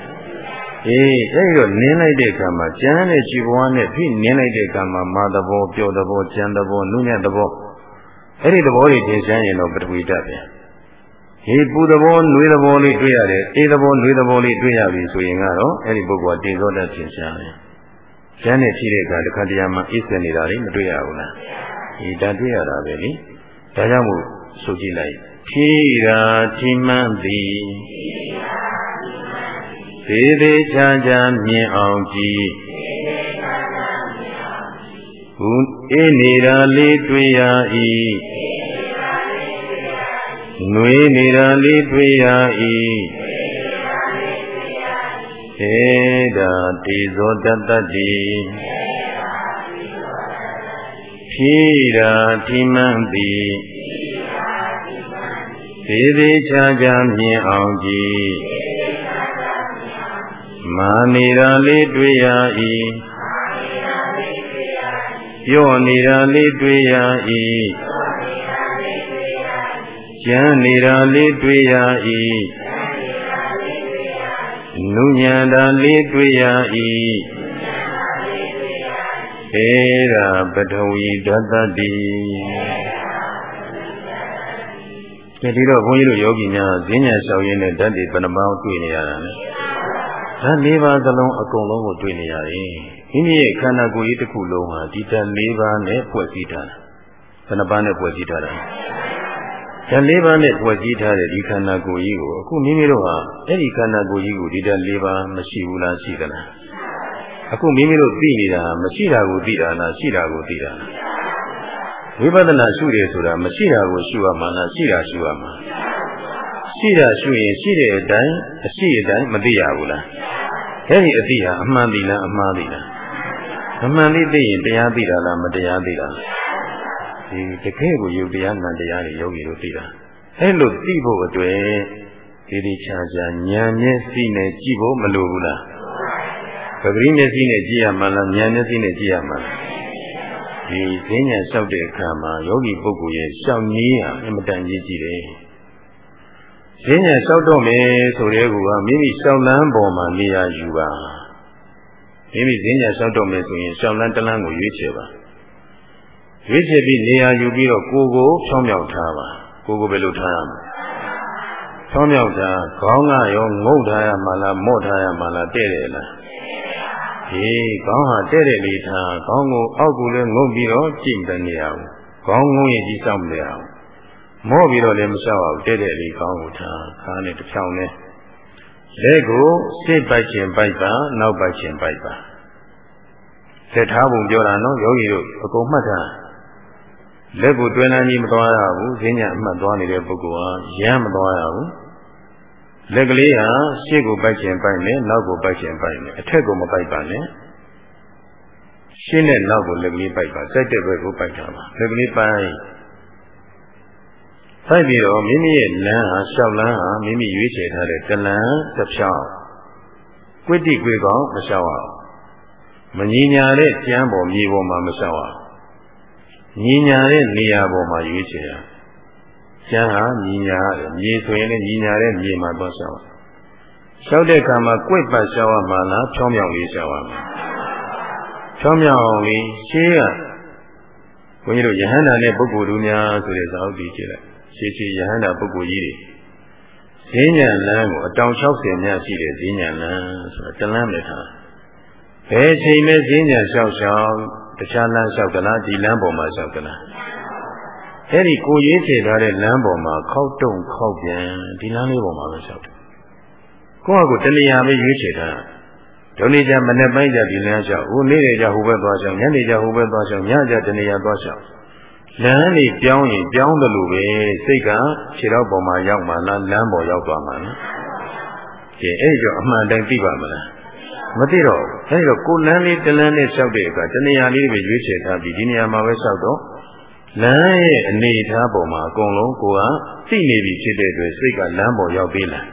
အေးအဲ့တော့နင်းလိုက်တဲ့အခါမှာကျန်းတဲ့ជីဘဝနဲ့ဖိနင်းလိုက်တဲ့အခါမှာမာသဘောပြော့သဘောကျန်းသဘောနုညံ့သဘောအဲ့ဒီသဘောတွေထင်ရှားရင်တော့ပထဝီတတ်ပဲဟေးပူသဘောနှွေးသဘောလေးတွေ့ရတယ်အေးသဘောနှွေးသဘောလေးတွေ့ရပြီဆိုရင်ကတော့အဲ့ဒီပုဂ္ဂိုလ်ကတေဇောတတ်ထင်ရှားတယ်ကျမ်းနဲ့ဖြည့်တဲ့အခါတခါတရံမှာအိစက်နေတာလေမတွေ့ရဘူးလားဒီဒါတွေ့ရတာပဲလေဒါကြောင့်မို့ဆိုကြည့်လိုက် ဖြည့်ရာထိမှန်သည်သေးသေးချာချာမြင်အောင်ကြည့်ဘုအေးနေတာလေးတွေ့ရ၏ຫນွေနေတာလေးတွေ့ရ၏ဧတာတိဇောတတ္တတိဖြီရာထိမှန်သည် သေးသေးချာချာမြင်အောင်ကြည်မာနေတာလေးတွေ့ရ၏ပြော့နေတာလေးတွေ့ရ၏ကျမ်းနေတာလေးတွေ့ရ၏နုညံတာလေးတွေ့ရ၏ဧရာပထဝီဓာတတိ ဒီတော့ဘုန်းကြီးတို့ယောဂီများဈဉ္ညာလျှောက်ရင်းနဲ့ဓာတ်တွေဘယ်နှပါးတွေ့နေရတာလဲဓာတ်၄ပါးသလုံးအကုန်လုံးကိုတွေ့နေရတယ်မိမိရဲ့ခန္ဓာကိုယ်ကြီးတစ်ခုလုံးဟာဒီဓာတ်၄ပါးနဲ့ဖွဲ့စည်းထားတာဘယ်နှပါးနဲ့ဖွဲ့စည်းထားတာဓာတ်၄ပါးနဲ့ဖွဲ့စည်းထားတဲ့ဒီခန္ဓာကိုယ်ကြီးကိုအခုမိမိတို့ဟာအဲ့ဒီခန္ဓာကိုယ်ကြီးကိုဒီဓာတ်၄ပါးမရှိဘူးလားရှိသလားအခုမိမိတို့သိနေတာမရှိတာကိုသိတာလားရှိတာကိုသိတာလား ဝိပဿနာရှုတယ်ဆိုတာမရှိတာကိုရှုရမှာလားရှိတာရှုရမှာရှိတာရှုရင်ရှိတဲ့အတိုင်းအရှိအတိုင်းမသိရဘူးလားအဲ့ဒီအသိဟာအမှန်သိလားအမှားသိလားအမှန်သိသိရင်တရားသိတာလားမတရားသိတာဒီတကယ်ကိုယုတ်တရားမှန်တရားတွေယောဂီတို့သိတာအဲ့လိုသိဖို့အတွက်ဒီဒီချာချာဉာဏ်မျက်စိနဲ့ကြည့်ဖို့မလိုဘူးလားပဂရိမျက်စိနဲ့ကြည့်ရမှာလားဉာဏ်မျက်စိနဲ့ကြည့်ရမှာလား ဒီဈဉ္ညာလျှောက်တဲ့အခါမှာယောဂီပုဂ္ဂိုလ်ရဲ့ရှောင်ကြီးဟာအင်မတန်ကြီးကြည့်တယ်ဈဉ္ညာလျှောက်တော့မယ်ဆိုတဲ့ကူကမိမိရှောင်လန်းပေါ်မှာနေရာယူပါမိမိဈဉ္ညာလျှောက်တော့မယ်ဆိုရင်ရှောင်လန်းတလန်းကိုရွေးချယ်ပါရွေးချယ်ပြီးနေရာယူပြီးတော့ကိုယ်ကိုဖြောင်းမြောက်ထားပါကိုယ်ကိုပဲလို့ထားရမှာဖြောင်းမြောက်တာခေါင်းကရောငုံထားရမှာလားမော့ထားရမှာလားတဲ့တယ်လား ဒီခေါင်းဟာတဲ့တဲ့လေးထားခေါင်းကိုအောက်ကိုလည်းငုံပြီးတော့ကြည့်တဲ့နေရာကိုခေါင်းငုံရင်ကြည့်ဆောင်မရအောင်မော့ပြီးတော့လည်းမလျှောက်အောင်တဲ့တဲ့လေးခေါင်းကိုထားခါနဲ့တစ်ချောင်းနဲ့လက်ကိုစိတ်ပိုက်ခြင်းပိုက်ပါနောက်ပိုက်ခြင်းပိုက်ပါသက်ထားပုံပြောတာနော်ယောဂီတို့အကုန်မှတ်ထားလက်ကိုတွင်လန်းကြီးမသွားရဘူးဈဉ္ညာအမှတ်သွားနေတဲ့ပုဂ္ဂိုလ်ဟာရမ်းမသွားရဘူး လက်ကလေးဟာရှေ့ကိုပိုက်ခြင်းပိုက်မယ်နောက်ကိုပိုက်ခြင်းပိုက်မယ်အထက်ကိုမပိုက်ပါနဲ့ရှင်းတဲ့နောက်ကိုလက်ကလေးပိုက်ပါစိုက်တဲ့ဘက်ကိုပိုက်တာပါလက်ကလေးပိုက်ပိုက်ပြီးတော့မိမိရဲ့လမ်းဟာလျှောက်လမ်းဟာမိမိရွေးချယ်ထားတဲ့တလန်းတစ်ဖြောင်းကွိတိကွေကောင်မလျှောက်အောင်မညီညာတဲ့ကျမ်းပေါ်မြေပေါ်မှာမလျှောက်အောင်ညီညာတဲ့နေရာပေါ်မှာရွေးချယ်ရ ကျမ်းဟာညီညာရတယ်မြေဆိုရင်လည်းညီညာတဲ့မြေမှာသွားလျှောက်လျှောက်တဲ့အခါမှာကြွိတ်ပတ်လျှောက်ရမှာလားဖြောင်းမြောင်လေးလျှောက်ရမှာဖြောင်းမြောင်လေးရှင်းရဘုန်းကြီးတို့ယဟန္တာနဲ့ပုဂ္ဂိုလ်တို့များဆိုတဲ့ဇာတ်ဒီကြည့်လိုက်ရှင်းရှင်းယဟန္တာပုဂ္ဂိုလ်ကြီးတွေဈဉ္ညာလမ်းကိုအတောင်60မြတ်ရှိတဲ့ဈဉ္ညာလမ်းဆိုတာတလမ်းပဲထားဘယ်ချိန်မဲ့ဈဉ္ညာလျှောက်လျှောက်တခြားလမ်းလျှောက်သလားဒီလမ်းပေါ်မှာလျှောက်သလား အဲ့ဒီကိုရေးချေထားတဲ့လမ်းပေါ်မှာခောက်တုံခောက်ပြန်ဒီလမ်းလေးပေါ်မှာပဲလျှောက်တယ်ကိုယ့်ဟာကိုယ်တဏှာပဲရွေးချယ်ထားဒုနေကြမနေ့ပိုင်းကြဒီလမ်းလျှောက်ဟိုနေ့တွေကြဟိုဘက်သွားလျှောက်ညနေကြဟိုဘက်သွားလျှောက်ညကြတဏှာသွားလျှောက်လမ်းလေးပြောင်းရင်ပြောင်းတယ်လို့ပဲစိတ်ကခြေတော့ပေါ်မှာရောက်မှလားလမ်းပေါ်ရောက်သွားမှလားကဲအဲ့ကြောင့်အမှန်တိုင်းသိပါမလားမသိတော့အဲဒီတော့ကိုလမ်းလေးတလမ်းနဲ့လျှောက်တဲ့အခါတနေရာလေးပဲရွေးချယ်ထားပြီးဒီနေရာမှာပဲလျှောက်တော့ လမ်းရဲ့အနေအထားပေါ်မှာအကုန်လုံးကိုကသိနေပြီဖြစ်တဲ့အတွက်စိတ်ကလမ်းပေါ်ရောက်သေးလား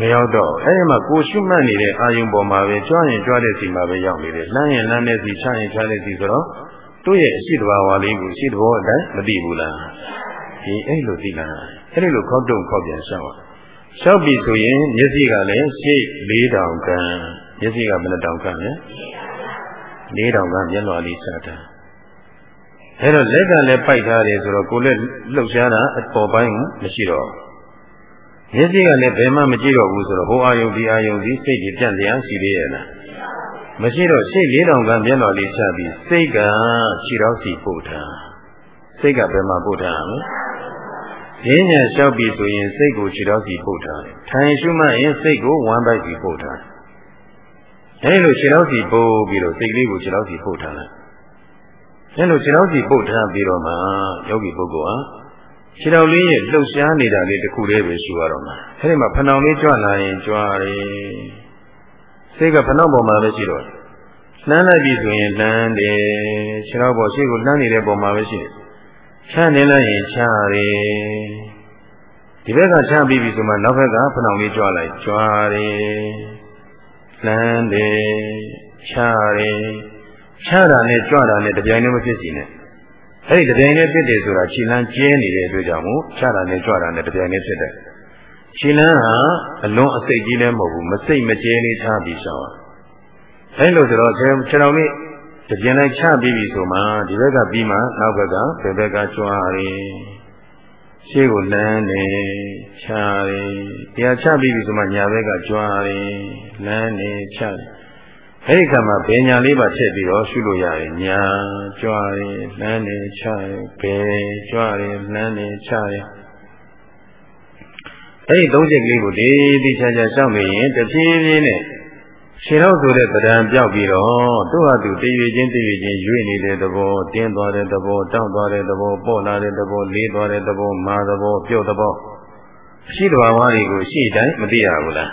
မရောက်တော့အဲဒီမှာကိုရှုမှတ်နေတဲ့အာယုံပေါ်မှာပဲကြွရင်ကြွတဲ့စီမှာပဲရောက်နေတယ်လှမ်းရင်လှမ်းတဲ့စီချရင်ချတဲ့စီဆိုတော့သူ့ရဲ့အရှိတဘာဝလေးကိုရှိတဘောအတိုင်းမသိဘူးလားဒီအဲ့လိုသိလာအဲ့ဒီလိုခောက်တုံခောက်ပြန်ရှောက်ရှောက်ပြီဆိုရင်မျက်စိကလည်းရှေ့၄တောင်ကံမျက်စိကဘယ်နှတောင်ကံလဲ၄တောင်ကံမျက်လွှာလေးချတာ အဲ့တော့လက်ကလည်းပိုက်ထားတယ်ဆိုတော့ကိုယ်လည်းလှုပ်ရှားတာအပေါ်ပိုင်းမရှိတော့မျက်စိကလည်းဘယ်မှမကြည့်တော့ဘူးဆိုတော့ဟိုအာယုံဒီအာယုံဒီစိတ်တွေပြန့်လျားရှိသေးရဲ့လားမရှိတော့စိတ်၄တောင်ကမျက်တော်လေးချပြီးစိတ်ကခြေတော်စီပို့ထားစိတ်ကဘယ်မှာပို့ထားလဲရင်းညာလျှောက်ပြီဆိုရင်စိတ်ကိုခြေတော်စီပို့ထားတယ်ထိုင်ရှုမှရင်စိတ်ကိုဝမ်းပိုက်စီပို့ထားတယ်အဲလိုခြေတော်စီပို့ပြီးတော့စိတ်ကလေးကိုခြေတော်စီပို့ထားလိုက် အဲလိုခြေတော်စီပို့ထားပြီးတော့မှယောဂီပုဂ္ဂိုလ်ဟာခြေတော်လေးရဲ့လှုပ်ရှားနေတာလေးတစ်ခုလေးပဲရှုရတော့မှာအဲဒီမှာဖဏောင်လေးကြွလာရင်ကြွတယ်စိတ်ကဖဏောင်ပေါ်မှာပဲရှိတော့လှမ်းလိုက်ပြီဆိုရင်လှမ်းတယ်ခြေတော်ပေါ်ရှိကိုလှမ်းနေတဲ့ပုံမှာပဲရှိတယ်ချနေလိုက်ရင်ချတယ်ဒီဘက်ကချပြီးပြီဆိုမှနောက်ဘက်ကဖဏောင်လေးကြွလိုက်ကြွတယ်လှမ်းတယ်ချတယ် ချတာနဲ့ကြွတာနဲ့တပြိုင်တည်းမဖြစ်စီနဲ့အဲ့ဒီတပြိုင်တည်းဖြစ်တယ်ဆိုတာခြေလမ်းကျဲနေတဲ့အတွက်ကြောင့်မို့ချတာနဲ့ကြွတာနဲ့တပြိုင်တည်းဖြစ်တယ်ခြေလမ်းဟာအလွန်အစိတ်ကြီးလည်းမဟုတ်ဘူးမစိတ်မကျဲလေးထားပြီးရှောင်းအဲ့လိုဆိုတော့ခြေခြေတော်လေးတပြင်းလိုက်ချပြီးပြီဆိုမှဒီဘက်ကပြီးမှနောက်ဘက်ကဘယ်ဘက်ကကြွားရည်ရှေ့ကိုလမ်းနေချရည်တရားချပြီးပြီဆိုမှညာဘက်ကကြွားရည်လမ်းနေချရည် အဲ့ဒီကမှာဘယ်ညာလေးပါချက်ပြီးတော့ရှုလို့ရတယ်ညာကြွားရည်လမ်းနေချရည်ဘယ်ကြွားရည်လမ်းနေချရည်အဲ့ဒီသုံးချက်ကလေးကိုဒီဒီချာချာရှောက်နေရင်တဖြည်းဖြည်းနဲ့ခြေတော့ဆိုတဲ့ပဒံပြောက်ပြီးတော့သူ့ဟာသူတည်ရခြင်းတည်ရခြင်းရွေ့နေတဲ့သဘောတင်းသွားတဲ့သဘောတောင့်သွားတဲ့သဘောပေါ့လာတဲ့သဘောလေးသွားတဲ့သဘောမာသဘောပြုတ်သဘောရှိတဘာဝတွေကိုရှိတိုင်းမသိရဘူးလား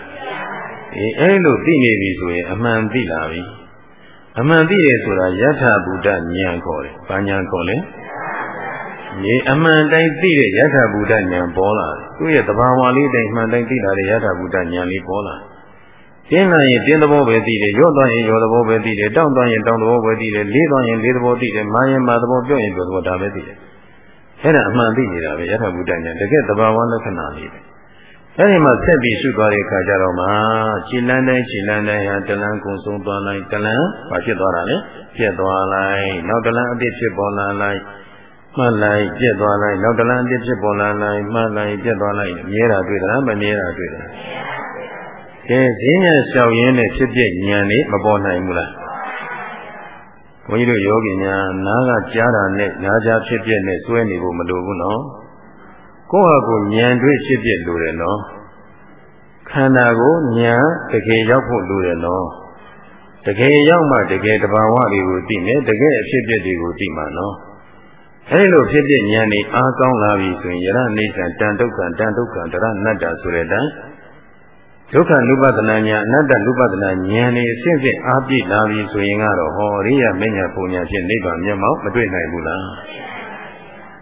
အေးအဲ့လိုသိနေပြီဆိုရင် အမှန်သိလာပြီအမှန်သိတယ်ဆိုတာယထာဘုဒ္ဓဉာဏ်ခေါ်တယ်။ဘာဉာဏ်ခေါ်လဲ။ဒီအမှန်တိုင်းသိတဲ့ယထာဘုဒ္ဓဉာဏ်ပေါ်လာတယ်။သူ့ရဲ့သဘာဝလေးတိုင်းမှန်တိုင်းသိလာတဲ့ယထာဘုဒ္ဓဉာဏ်လေးပေါ်လာတယ်တင်းလာရင်တင်းသဘောပဲသိတယ်ရော့သွားရင်ရော့သဘောပဲသိတယ်တောင့်သွားရင်တောင့်သဘောပဲသိတယ်လေးသွားရင်လေးသဘောသိတယ်မာရင်မာသဘောပြော့ရင်ပြော့သဘောဒါပဲသိတယ်အဲ့ဒါအမှန်သိနေတာပဲယထာဘုဒ္ဓညာတကယ်သဘာဝလက္ခဏာလေးပဲ အဲ့ဒီမှာဆက်ပြီးရှုသွားတဲ့အခါကျတော့မှခြေလန်းတိုင်းခြေလန်းတိုင်းဟာတလန်းကုံဆုံးသွားလိုက်တလန်းဘာဖြစ်သွားတာလဲပြက်သွားလိုက်နောက်တလန်းအစ်ဖြစ်ပေါ်လာလိုက်မှတ်လိုက်ပြက်သွားလိုက်နောက်တလန်းအစ်ဖြစ်ပေါ်လာလိုက်မှတ်လိုက်ပြက်သွားလိုက်မြဲတာတွေ့သလားမမြဲတာတွေ့သလားကဲဈဉ္ညာလျှောက်ရင်းနဲ့ဖြစ်ဖြစ်ဉာဏ်လေးမပေါ်နိုင်ဘူးလားဘုန်းကြီးတို့ယောဂီများနားကကြားတာနဲ့နားကြားဖြစ်ဖြစ်နဲ့စွဲနေဖို့မလိုဘူးနော် ကိုယ့်ဟာကိုဉာဏ်တွေ့ဖြစ်ဖြစ်လိုတယ်နော်ခန္ဓာကိုဉာဏ်တကယ်ရောက်ဖို့လိုတယ်နော်တကယ်ရောက်မှတကယ်တဘာဝတွေကိုသိမယ်တကယ်အဖြစ်အပျက်တွေကိုသိမှာနော်အဲဒီလိုဖြစ်ဖြစ်ဉာဏ်นี่အားကောင်းလာပြီဆိုရင်ယရနေဆံတန်ဒုက္ခတန်ဒုက္ခတရဏတ္တဆိုတဲ့တန်ဒုက္ခနုပဒနာညာအနတ္တနုပဒနာဉာဏ်နေအစစ်စစ်အားပြည့်လာပြီဆိုရင်ကတော့ဟောရိယမညာပုံညာဖြင့်နိဗ္ဗာန်မျက်မှောက်မတွေ့နိုင်ဘူးလား။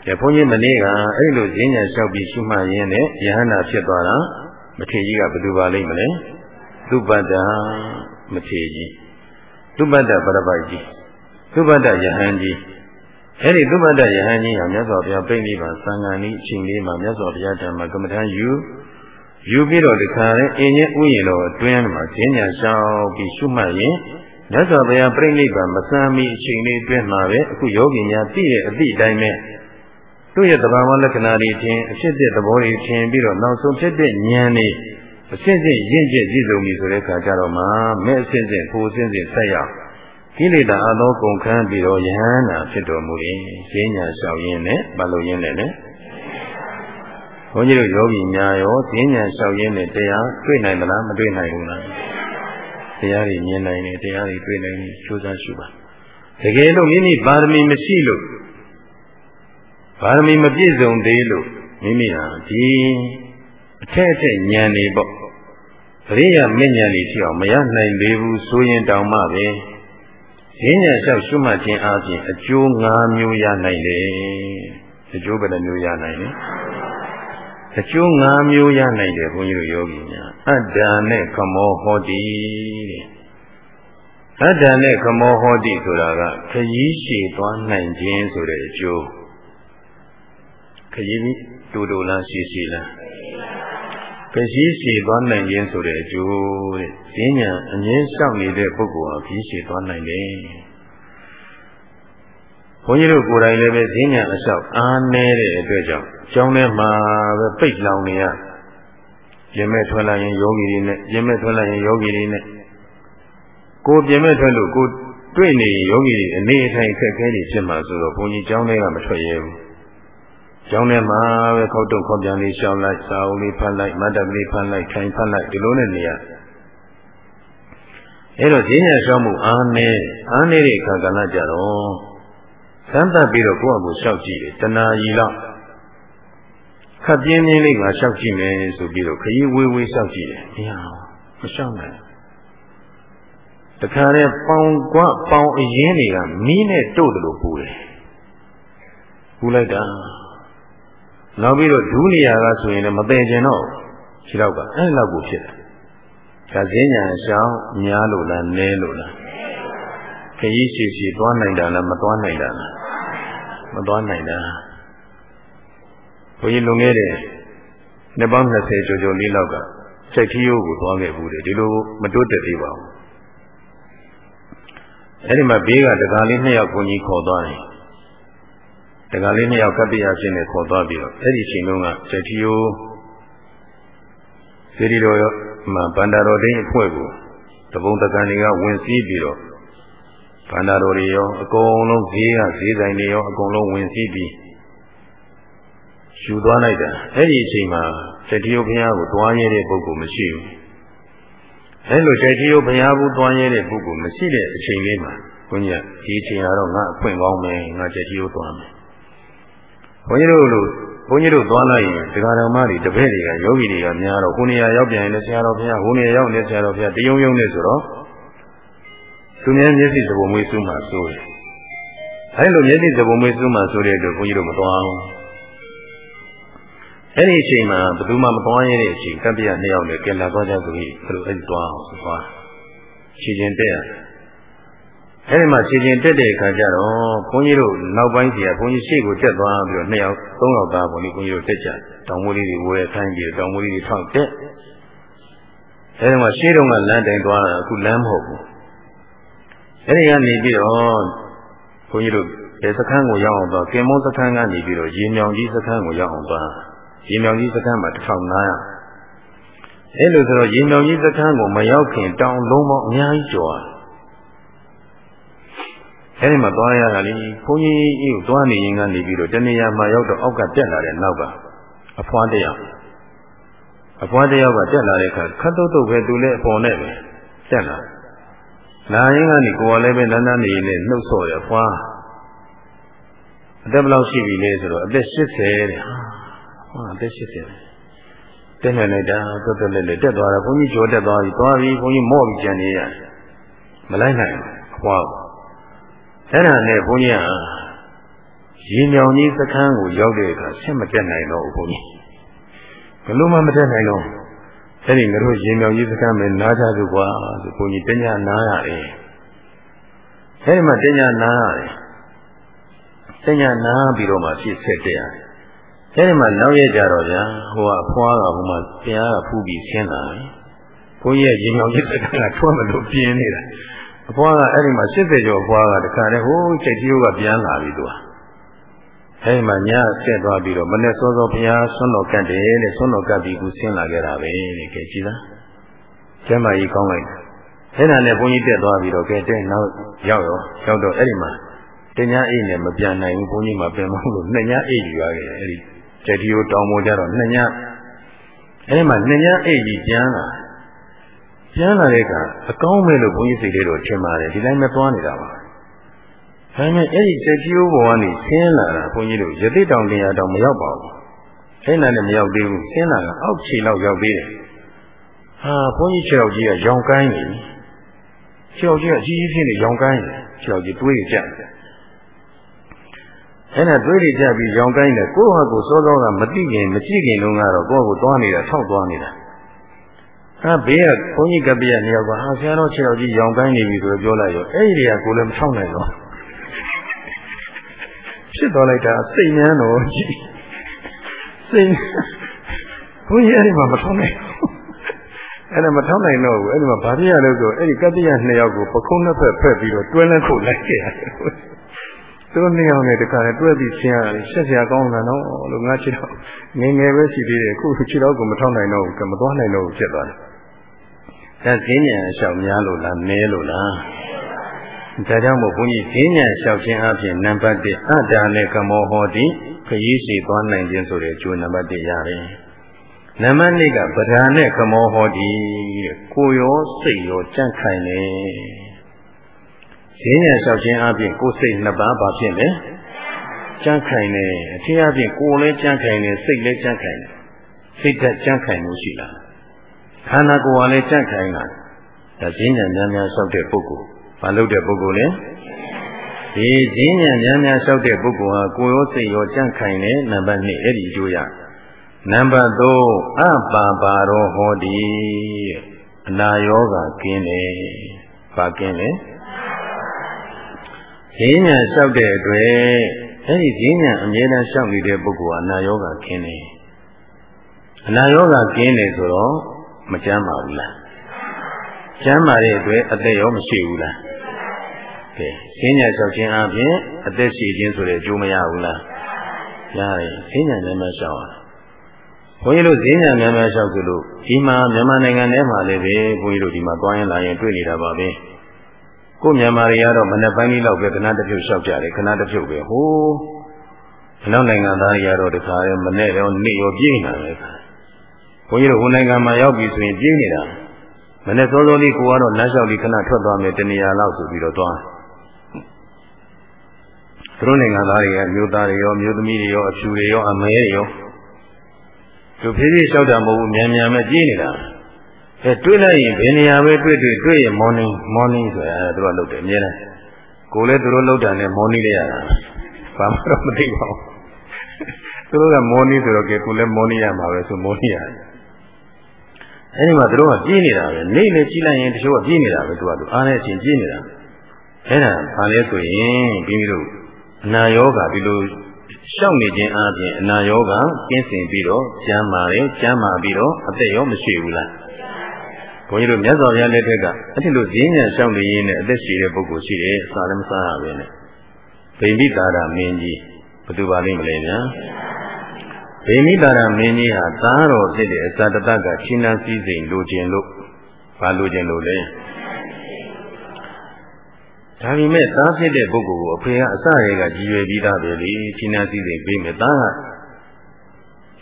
ဒါဘုန်းကြီးမနေ့ကအဲ့လိုဈဉ္ညာလျှောက်ပြီးရှုမှတ်ရင်းနဲ့ယဟနာဖြစ်သွားတာမထေကြီးကဘယ်သူပါလိမ့်မလဲ။သုပတ္တမထေကြီးသုပတ္တပရပိုက်ကြီးသုပတ္တယဟန်ကြီးအဲ့ဒီသုပတ္တယဟန်ကြီးဟာမြတ်စွာဘုရားပြိဋိဘံသံဃာနည်းအချိန်လေးမှာမြတ်စွာဘုရားဓမ္မကမ္မထာယူယူပြီးတော့ဒီခါနဲ့အင်းချင်းဥယျာဉ်တော်အတွင်းမှာဈဉ္ညာရှောက်ပြီးရှုမှတ်ရင်မြတ်စွာဘုရားပြိဋိဘံမစမ်းမီအချိန်လေးအတွင်းမှာပဲအခုယောဂီများသိတဲ့အသည့်တိုင်းပဲ သူ့ရဲ့သဘာဝလက္ခဏာတွေထင်အဖြစ်တဲ့သဘောတွေထင်ပြီးတော့နောက်ဆုံးဖြစ်တဲ့ဉာဏ်တွေအစစ်စစ်ရင့်ကျက်ပြည့်စုံပြီဆိုတဲ့အခါကျတော့မှမဲ့အစစ်စစ်ကိုအစစ်စစ်ဆက်ရောက်ကိလေသာအသောကုန်ခန်းပြီးတော့ယဟန္တာဖြစ်တော်မူ၏ဈဉ္ညာလျှောက်ရင်းနဲ့မလို့ရင်းနဲ့လည်းဘုန်းကြီးတို့ယောဂီများရောဈဉ္ညာလျှောက်ရင်းနဲ့တရားတွေ့နိုင်မလားမတွေ့နိုင်ဘူးလားတရားတွေမြင်နိုင်တယ်တရားတွေတွေ့နိုင်တယ်ကြိုးစားရှုပါတကယ်လို့မိမိပါရမီမရှိလို့ ပါရမီမပြည့်စုံသေးလို့မိမိဟာဒီအထက်အထက်ဉာဏ်တွေပေါ့ပရိယာမဉ္ဇဉ်တွေဖြစ်အောင်မရနိုင်သေးဘူးဆိုရင်တောင်မှပဲဈဉ္ညာလျှောက်ရှုမှတ်ခြင်းအပြင်အကျိုး၅မျိုးရနိုင်တယ်အကျိုးဘယ်နှမျိုးရနိုင်လဲအကျိုး၅မျိုးရနိုင်တယ်ဘုန်းကြီးတို့ယောဂီများအတ္တနဲ့ခမောဟောတိတဲ့အတ္တနဲ့ခမောဟောတိဆိုတာကခရီးရှည်သွားနိုင်ခြင်းဆိုတဲ့အကျိုး ခရီးတူတူလားရှည်ရှည်လားခရီးရှည်သွားနိုင်ခြင်းဆိုတဲ့အကျိုးတဲ့ဈဉ္ညာအငင်းလျှောက်နေတဲ့ပုဂ္ဂိုလ်ဟာခရီးရှည်သွားနိုင်တယ်ဘုန်းကြီးတို့ကိုယ်တိုင်လည်းပဲဈဉ္ညာအလျှောက်အားနည်းတဲ့အတွက်ကြောင့်ကျောင်းထဲမှာပဲပိတ်လောင်နေရရင်မဲ့ထွက်လာရင်ယောဂီတွေနဲ့ရင်မဲ့ထွက်လာရင်ယောဂီတွေနဲ့ကိုပြင်မဲ့ထွက်လို့ကိုတွေ့နေယောဂီတွေအနေအထိုင်ခက်ခဲနေဖြစ်မှာဆိုတော့ဘုန်းကြီးကျောင်းထဲကမထွက်ရဘူး ကျောင်းထဲမှာပဲခောက်တုတ်ခောက်ပြန်လေးရှောင်းလိုက်စာအုပ်လေးဖတ်လိုက်မတ်တပ်လေးဖတ်လိုက်ထိုင်ဖတ်လိုက်ဒီလိုနဲ့နေရအဲ့တော့ဈဉ္ညာရှောင်းမှုအားနည်းအားနည်းတဲ့အခါကလည်းကြတော့သမ်းသပ်ပြီးတော့ကိုယ့်အကူလျှောက်ကြည့်တယ်တဏှာကြီးလောက်ခပ်ပြင်းပြင်းလေးကလျှောက်ကြည့်မယ်ဆိုပြီးတော့ခရီးဝေးဝေးလျှောက်ကြည့်တယ်မရဘူးမလျှောက်နိုင်တခါတည်းပေါင်ကွပေါင်အရင်တွေကမီးနဲ့တို့တယ်လို့ပူတယ်ပူလိုက်တာ နောက်ပြီးတော့ဒူးနေရာကဆိုရင်လည်းမပင်ကျင်တော့ခြေတော့ကအဲ့လောက်ကိုဖြစ်တယ်ဒါဈဉ္ညာရှောင်းများလို့လားနည်းလို့လားခရီးရှိရှိသွားနိုင်တာလားမသွားနိုင်တာလားမသွားနိုင်တာဘုန်းကြီးလွန်ခဲ့တဲ့နှစ်ပေါင်း20ကျော်ကျော်လေးလောက်ကစိတ်ထီးရိုးကိုသွားခဲ့ဘူးတယ်ဒီလိုမတိုးတက်သေးပါဘူးအဲ့ဒီမှာဘေးကတကားလေးနှစ်ယောက်ဘုန်းကြီးခေါ်သွားတယ် တကားလေးနှစ်ယောက်ကပ္ပိယဖြစ်နေခေါ်သွားပြီးတော့အဲ့ဒီချိန်တုန်းကစိတ်ထီးရိုးစေတီတော်မှာဗန္တာတော်ဒိန်းအဖွဲ့ကိုတပုံတကန်တွေကဝင်စည်းပြီးတော့ဗန္တာတော်တွေရောအကုန်လုံးဈေးကဈေးဆိုင်တွေရောအကုန်လုံးဝင်စည်းပြီးယူသွားလိုက်တာအဲ့ဒီအချိန်မှာတတိယဘုရားကိုတွားရတဲ့ပုဂ္ဂိုလ်မရှိဘူးအဲ့လိုတတိယဘုရားဘူးတွားရတဲ့ပုဂ္ဂိုလ်မရှိတဲ့အချိန်လေးမှာဘုန်းကြီးကဒီအချိန်ကတော့ငါအခွင့်ကောင်းမယ်ငါတတိယတွားမယ် ဘုန်းကြီးတို့လိုဘုန်းကြီးတို့သွားလိုက်ရင်ဒကာတော်မတွေတပည့်တွေကယောဂီတွေကများတော့ကိုနေရာရောက်ပြန်ရင်လည်းဆရာတော်ဘုရားဟိုနေရာရောက်နေဆရာတော်ဘုရားတယုံယုံနေဆိုတော့သူများမျက်စိသဘုံမွေးစူးမှဆိုတယ်အဲလိုမျက်စိသဘုံမွေးစူးမှဆိုတဲ့အတွက်ဘုန်းကြီးတို့မသွားဘူးအဲ့ဒီအချိန်မှာဘယ်သူမှမသွားရတဲ့အချိန်ကပ္ပိယနှစ်ယောက်နဲ့ကဲလာသွားကြဆိုပြီးဘယ်လိုအဲ့ဒီသွားအောင်ဆိုသွားခြေချင်းတက်ရ အဲ့ဒီမှာခြေချင်းတက်တဲ့အခါကျတော့ဘုန်းကြီးတို့နောက်ပိုင်းစီကဘုန်းကြီးရှေ့ကိုတက်သွားပြီးတော့နှစ်ယောက်သုံးယောက်သားဘုန်းကြီးဘုန်းကြီးတို့တက်ကြတောင်မိုးလေးတွေဝဲခိုင်းပြီးတောင်မိုးလေးတွေထောက်တက်အဲ့ဒီမှာရှေ့တုန်းကလမ်းတိုင်သွားတာအခုလမ်းမဟုတ်ဘူးအဲ့ဒီကနေပြီးတော့ဘုန်းကြီးတို့ဒီစခန်းကိုရောက်အောင်တော့ကင်မုန်းစခန်းကနေပြီးတော့ရေမြောင်ကြီးစခန်းကိုရောက်အောင်သွားရေမြောင်ကြီးစခန်းမှာ1500အဲ့လိုဆိုတော့ရေမြောင်ကြီးစခန်းကိုမရောက်ခင်တောင်လုံးပေါင်းအများကြီးကျော်တယ် အဲ့ဒီမှာသွားရတာလေဘုန်းကြီးအေးကိုသွားနေရင်ကနေပြီးတော့တနေရာမှာရောက်တော့အောက်ကတက်လာတဲ့နောက်ကအဖွားတယောက်အဖွားတယောက်ကတက်လာတဲ့အခါခတ်တုတ်တုတ်ပဲသူလည်းအပေါ်နဲ့ပဲတက်လာလာရင်ကနေကိုယ်ကလည်းပဲနန်းနန်းနေနေနှုတ်ဆော်ရဖွားအသက်ဘယ်လောက်ရှိပြီလဲဆိုတော့အသက်80တဲ့ဟာအသက်80တက်နေလိုက်တာတွတ်တွတ်လေးလေးတက်သွားတာဘုန်းကြီးကြောတက်သွားပြီသွားပြီဘုန်းကြီးမော့ပြီးကြံနေရမလိုက်နိုင်ဘူးဖွား အဲ့ဒါနဲ့ဘုန်းကြီးကရေမြောင်ကြီးစခန်းကိုရောက်တဲ့အခါဆက်မတက်နိုင်တော့ဘူးဘုန်းကြီးဘယ်လိုမှမတက်နိုင်တော့အဲ့ဒီငါတို့ရေမြောင်ကြီးစခန်းမှာနားကြသူကွာဆိုဘုန်းကြီးတညနားရတယ်အဲ့ဒီမှာတညနားရတယ်တညနားပြီးတော့မှဖြစ်ဆက်တက်ရတယ်အဲ့ဒီမှာနောက်ရကြတော့ဗျာဟိုကဖွားကဟိုမှာပြန်ကဖူးပြီးဆင်းလာတယ်ဘုန်းကြီးရဲ့ရေမြောင်ကြီးစခန်းကထွက်မလို့ပြင်းနေတာ အဖွားကအဲ့ဒီမှာ80ကျော်အဖွားကတခါတည်းဟိုးစိတ်ကြီးကပြန်လာပြီသူကအဲ့ဒီမှာညဆက်သွားပြီးတော့မနေ့စောစောဘုရားဆွမ်းတော်ကတ်တယ်တဲ့ဆွမ်းတော်ကတ်ပြီးခုဆင်းလာခဲ့တာပဲတဲ့ကဲကြည်လားကျမ်းမာကြီးကောင်းလိုက်အဲ့ဒါနဲ့ဘုန်းကြီးတက်သွားပြီးတော့ကဲတဲ့နောက်ရောက်ရောရောက်တော့အဲ့ဒီမှာတညာအိတ်နဲ့မပြန်နိုင်ဘူးဘုန်းကြီးမှပြန်မလို့နှစ်ညအိတ်ယူရခဲ့တယ်အဲ့ဒီတတိယတောင်းပေါ်ကြတော့နှစ်ညအဲ့ဒီမှာနှစ်ညအိတ်ကြီးပြန်လာ ပြန်လာတဲ့အခါအကောင်းမဲ့လို့ဘုန်းကြီးစိတ်လေးတော့ထင်ပါတယ်ဒီတိုင်းပဲသွားနေတာပါဒါပေမဲ့အဲ့ဒီစတိယဘောကနေဆင်းလာတာဘုန်းကြီးတို့ယသိတောင်တင်ရတောင်မရောက်ပါဘူးအဲ့နာနဲ့မရောက်သေးဘူးဆင်းလာကအောက်ခြေလောက်ရောက်သေးတယ်ဟာဘုန်းကြီးခြေတော်ကြီးကရောင်ကိုင်းနေခြေတော်ကြီးကအကြီးကြီးဖြစ်နေရောင်ကိုင်းနေခြေတော်ကြီးတွေးကြတယ်အဲ့ဒါတွေးနေကြပြီးရောင်ကိုင်းတယ်ကိုယ့်ဟာကိုယ်စောစောကမသိခင်မကြည့်ခင်တုန်းကတော့ကိုယ့်ကိုယ်သွားနေတာထောက်သွားနေတာ အဲဘေးကဘုန်းကြီးကပ္ပယနေရာကဟာဆရာတော်ခြေတော်ကြီးရောင်ကိုင်းနေပြီဆိုပြောလိုက်ရောအဲ့ဒီကကိုယ်လည်းမထောက်နိုင်တော့ဖြစ်သွားလိုက်တာစိတ်ညမ်းတော့ကြည့်စိတ်ဘုန်းကြီးအဲ့ဒီမှာမထောက်နိုင်အဲ့ဒါမထောက်နိုင်တော့ဘူးအဲ့ဒီမှာဘာဖြစ်ရလဲဆိုအဲ့ဒီကပ္ပယနှစ်ယောက်ကိုပခုံးနှစ်ဖက်ဖက်ပြီးတော့တွဲလန်းခုတ်လိုက်ခဲ့ရတယ်သူတို့နှစ်ယောက်နဲ့တခါနဲ့တွဲပြီးဆင်းရတယ်ဆက်ဆရာကောင်းတာနော်လို့ငါချစ်တော့ငယ်ငယ်ပဲရှိသေးတယ်အခုချစ်တော့ကိုမထောက်နိုင်တော့ဘူးကမသွားနိုင်တော့ဘူးဖြစ်သွားတယ် ဒါဈဉ္ဉံအလျှောက်များလို့လားမဲလို့လားဒါကြောင့်မို့ဘုန်းကြီးဈဉ္ဉံလျှောက်ခြင်းအပြင်နံပါတ်1အတ္တနဲ့ကမောဟောတိခရီးစီသွားနိုင်ခြင်းဆိုတဲ့အကျိုးနံပါတ်1ရတယ်နံပါတ်2ကပဓာနဲ့ကမောဟောတိတဲ့ကိုရောစိတ်ရောကြန့်ခိုင်နေဈဉ္ဉံလျှောက်ခြင်းအပြင်ကိုယ်စိတ်နှစ်ပါးဘာဖြစ်လဲကြန့်ခိုင်နေအထင်အပြင်ကိုယ်လည်းကြန့်ခိုင်နေစိတ်လည်းကြန့်ခိုင်နေစိတ်ဓာတ်ကြန့်ခိုင်မှုရှိလား ခန္ဓာကိုယ်ကလည်းကြန့်ခိုင်လာဒါဈဉ္ဉံများများလျှောက်တဲ့ပုဂ္ဂိုလ်ဘာလုပ်တဲ့ပုဂ္ဂိုလ်လဲဒီဈဉ္ဉံများများလျှောက်တဲ့ပုဂ္ဂိုလ်ဟာကိုယ်ရောစိတ်ရောကြန့်ခိုင်နေနံပါတ်2အဲ့ဒီအကျိုးရနံပါတ်3အပါပါရောဟောတိအနာယောဂကင်းတယ်ဘာကင်းလဲဈဉ္ဉံလျှောက်တဲ့အတွက်အဲ့ဒီဈဉ္ဉံအမြဲတမ်းလျှောက်နေတဲ့ပုဂ္ဂိုလ်ဟာအနာယောဂကင်းတယ်အနာယောဂကင်းတယ်ဆိုတော့ မကြမ်းပါဘူးလားကျမ်းမာတဲ့အတွက်အသက်ရောမရှိဘူးလားကဲဈဉ္ညာလျှောက်ခြင်းအပြင်အသက်ရှိခြင်းဆိုတဲ့အကျိုးမရဘူးလားရတယ်ဈဉ္ညာများများလျှောက်ရဘုန်းကြီးတို့ဈဉ္ညာများများလျှောက်ကြလို့ဒီမှာမြန်မာနိုင်ငံထဲမှာလည်းပဲဘုန်းကြီးတို့ဒီမှာသွားရင်လာရင်တွေ့နေတာပါပဲကိုမြန်မာတွေကတော့မနေ့ပိုင်းလေးလောက်ပဲခဏတစ်ဖြုတ်လျှောက်ကြတယ်ခဏတစ်ဖြုတ်ပဲဟိုးအနောက်နိုင်ငံသားတွေကတော့တခါရဲမနေ့ရောနေ့ရောပြင်းနေတာပဲ ဘုန်းကြီးတို့ဟိုနိုင်ငံမှာရောက်ပြီဆိုရင်ပြင်းနေတာမနေ့စောစောလေးကိုကတော့လမ်းလျှောက်လေးခဏထွက်သွားမယ်တနေရာလောက်ဆိုပြီးတော့သွားသူတို့နိုင်ငံသားတွေကမျိုးသားတွေရောမျိုးသမီးတွေရောအဖြူတွေရောအမဲတွေရောသူဖြည်းဖြည်းလျှောက်တာမဟုတ်ဘူးမြန်မြန်ပဲပြေးနေတာအဲတွေးလိုက်ရင်ဘယ်နေရာပဲတွေ့တွေ့တွေ့ရင် morning morning ဆိုတာသူတို့လုပ်တယ်အများနဲ့ကိုလည်းသူတို့လုပ်တာနဲ့ morning လေးရတာဘာမှတော့မသိပါဘူးသူတို့က morning ဆိုတော့ကဲကိုလည်း morning ရမှာပဲဆို morning ရတယ် အဲဒီမှာတို့ကပြေးနေတာပဲနေလေကြည့်လိုက်ရင်တချို့ကပြေးနေတာပဲသူကသူအားနဲ့အချင်းပြေးနေတာအဲ့ဒါဘာလဲဆိုရင်ပြီးပြီးတော့အနာယောဂဒီလိုရှောက်နေခြင်းအပြင်အနာယောဂကင်းစင်ပြီးတော့ကျမ်းမာတယ်ကျမ်းမာပြီးတော့အသက်ရောမရှိဘူးလားဘုန်းကြီးတို့မြတ်စွာဘုရားလက်ထက်ကအဲ့ဒီလိုဈဉ္ညာရှောက်နေရင်းနဲ့အသက်ရှိတဲ့ပုဂ္ဂိုလ်ရှိတယ်စာလည်းမစားရပဲနဲ့ဗိမိတာရမင်းကြီးဘယ်သူပါလိမ့်မလဲညာ ဗိမိတာရမင်းကြီးဟာသားတော်ဖြစ်တဲ့အဇတတကချင်းနာစည်းစိမ်လိုခြင်းလို့ဘာလိုခြင်းလို့လဲဒါပေမဲ့သားဖြစ်တဲ့ပုဂ္ဂိုလ်ကိုအဖေကအစရေကကြည်ရွယ်ပြီးသားပဲလေချင်းနာစည်းစိမ်ပေးမယ်သားက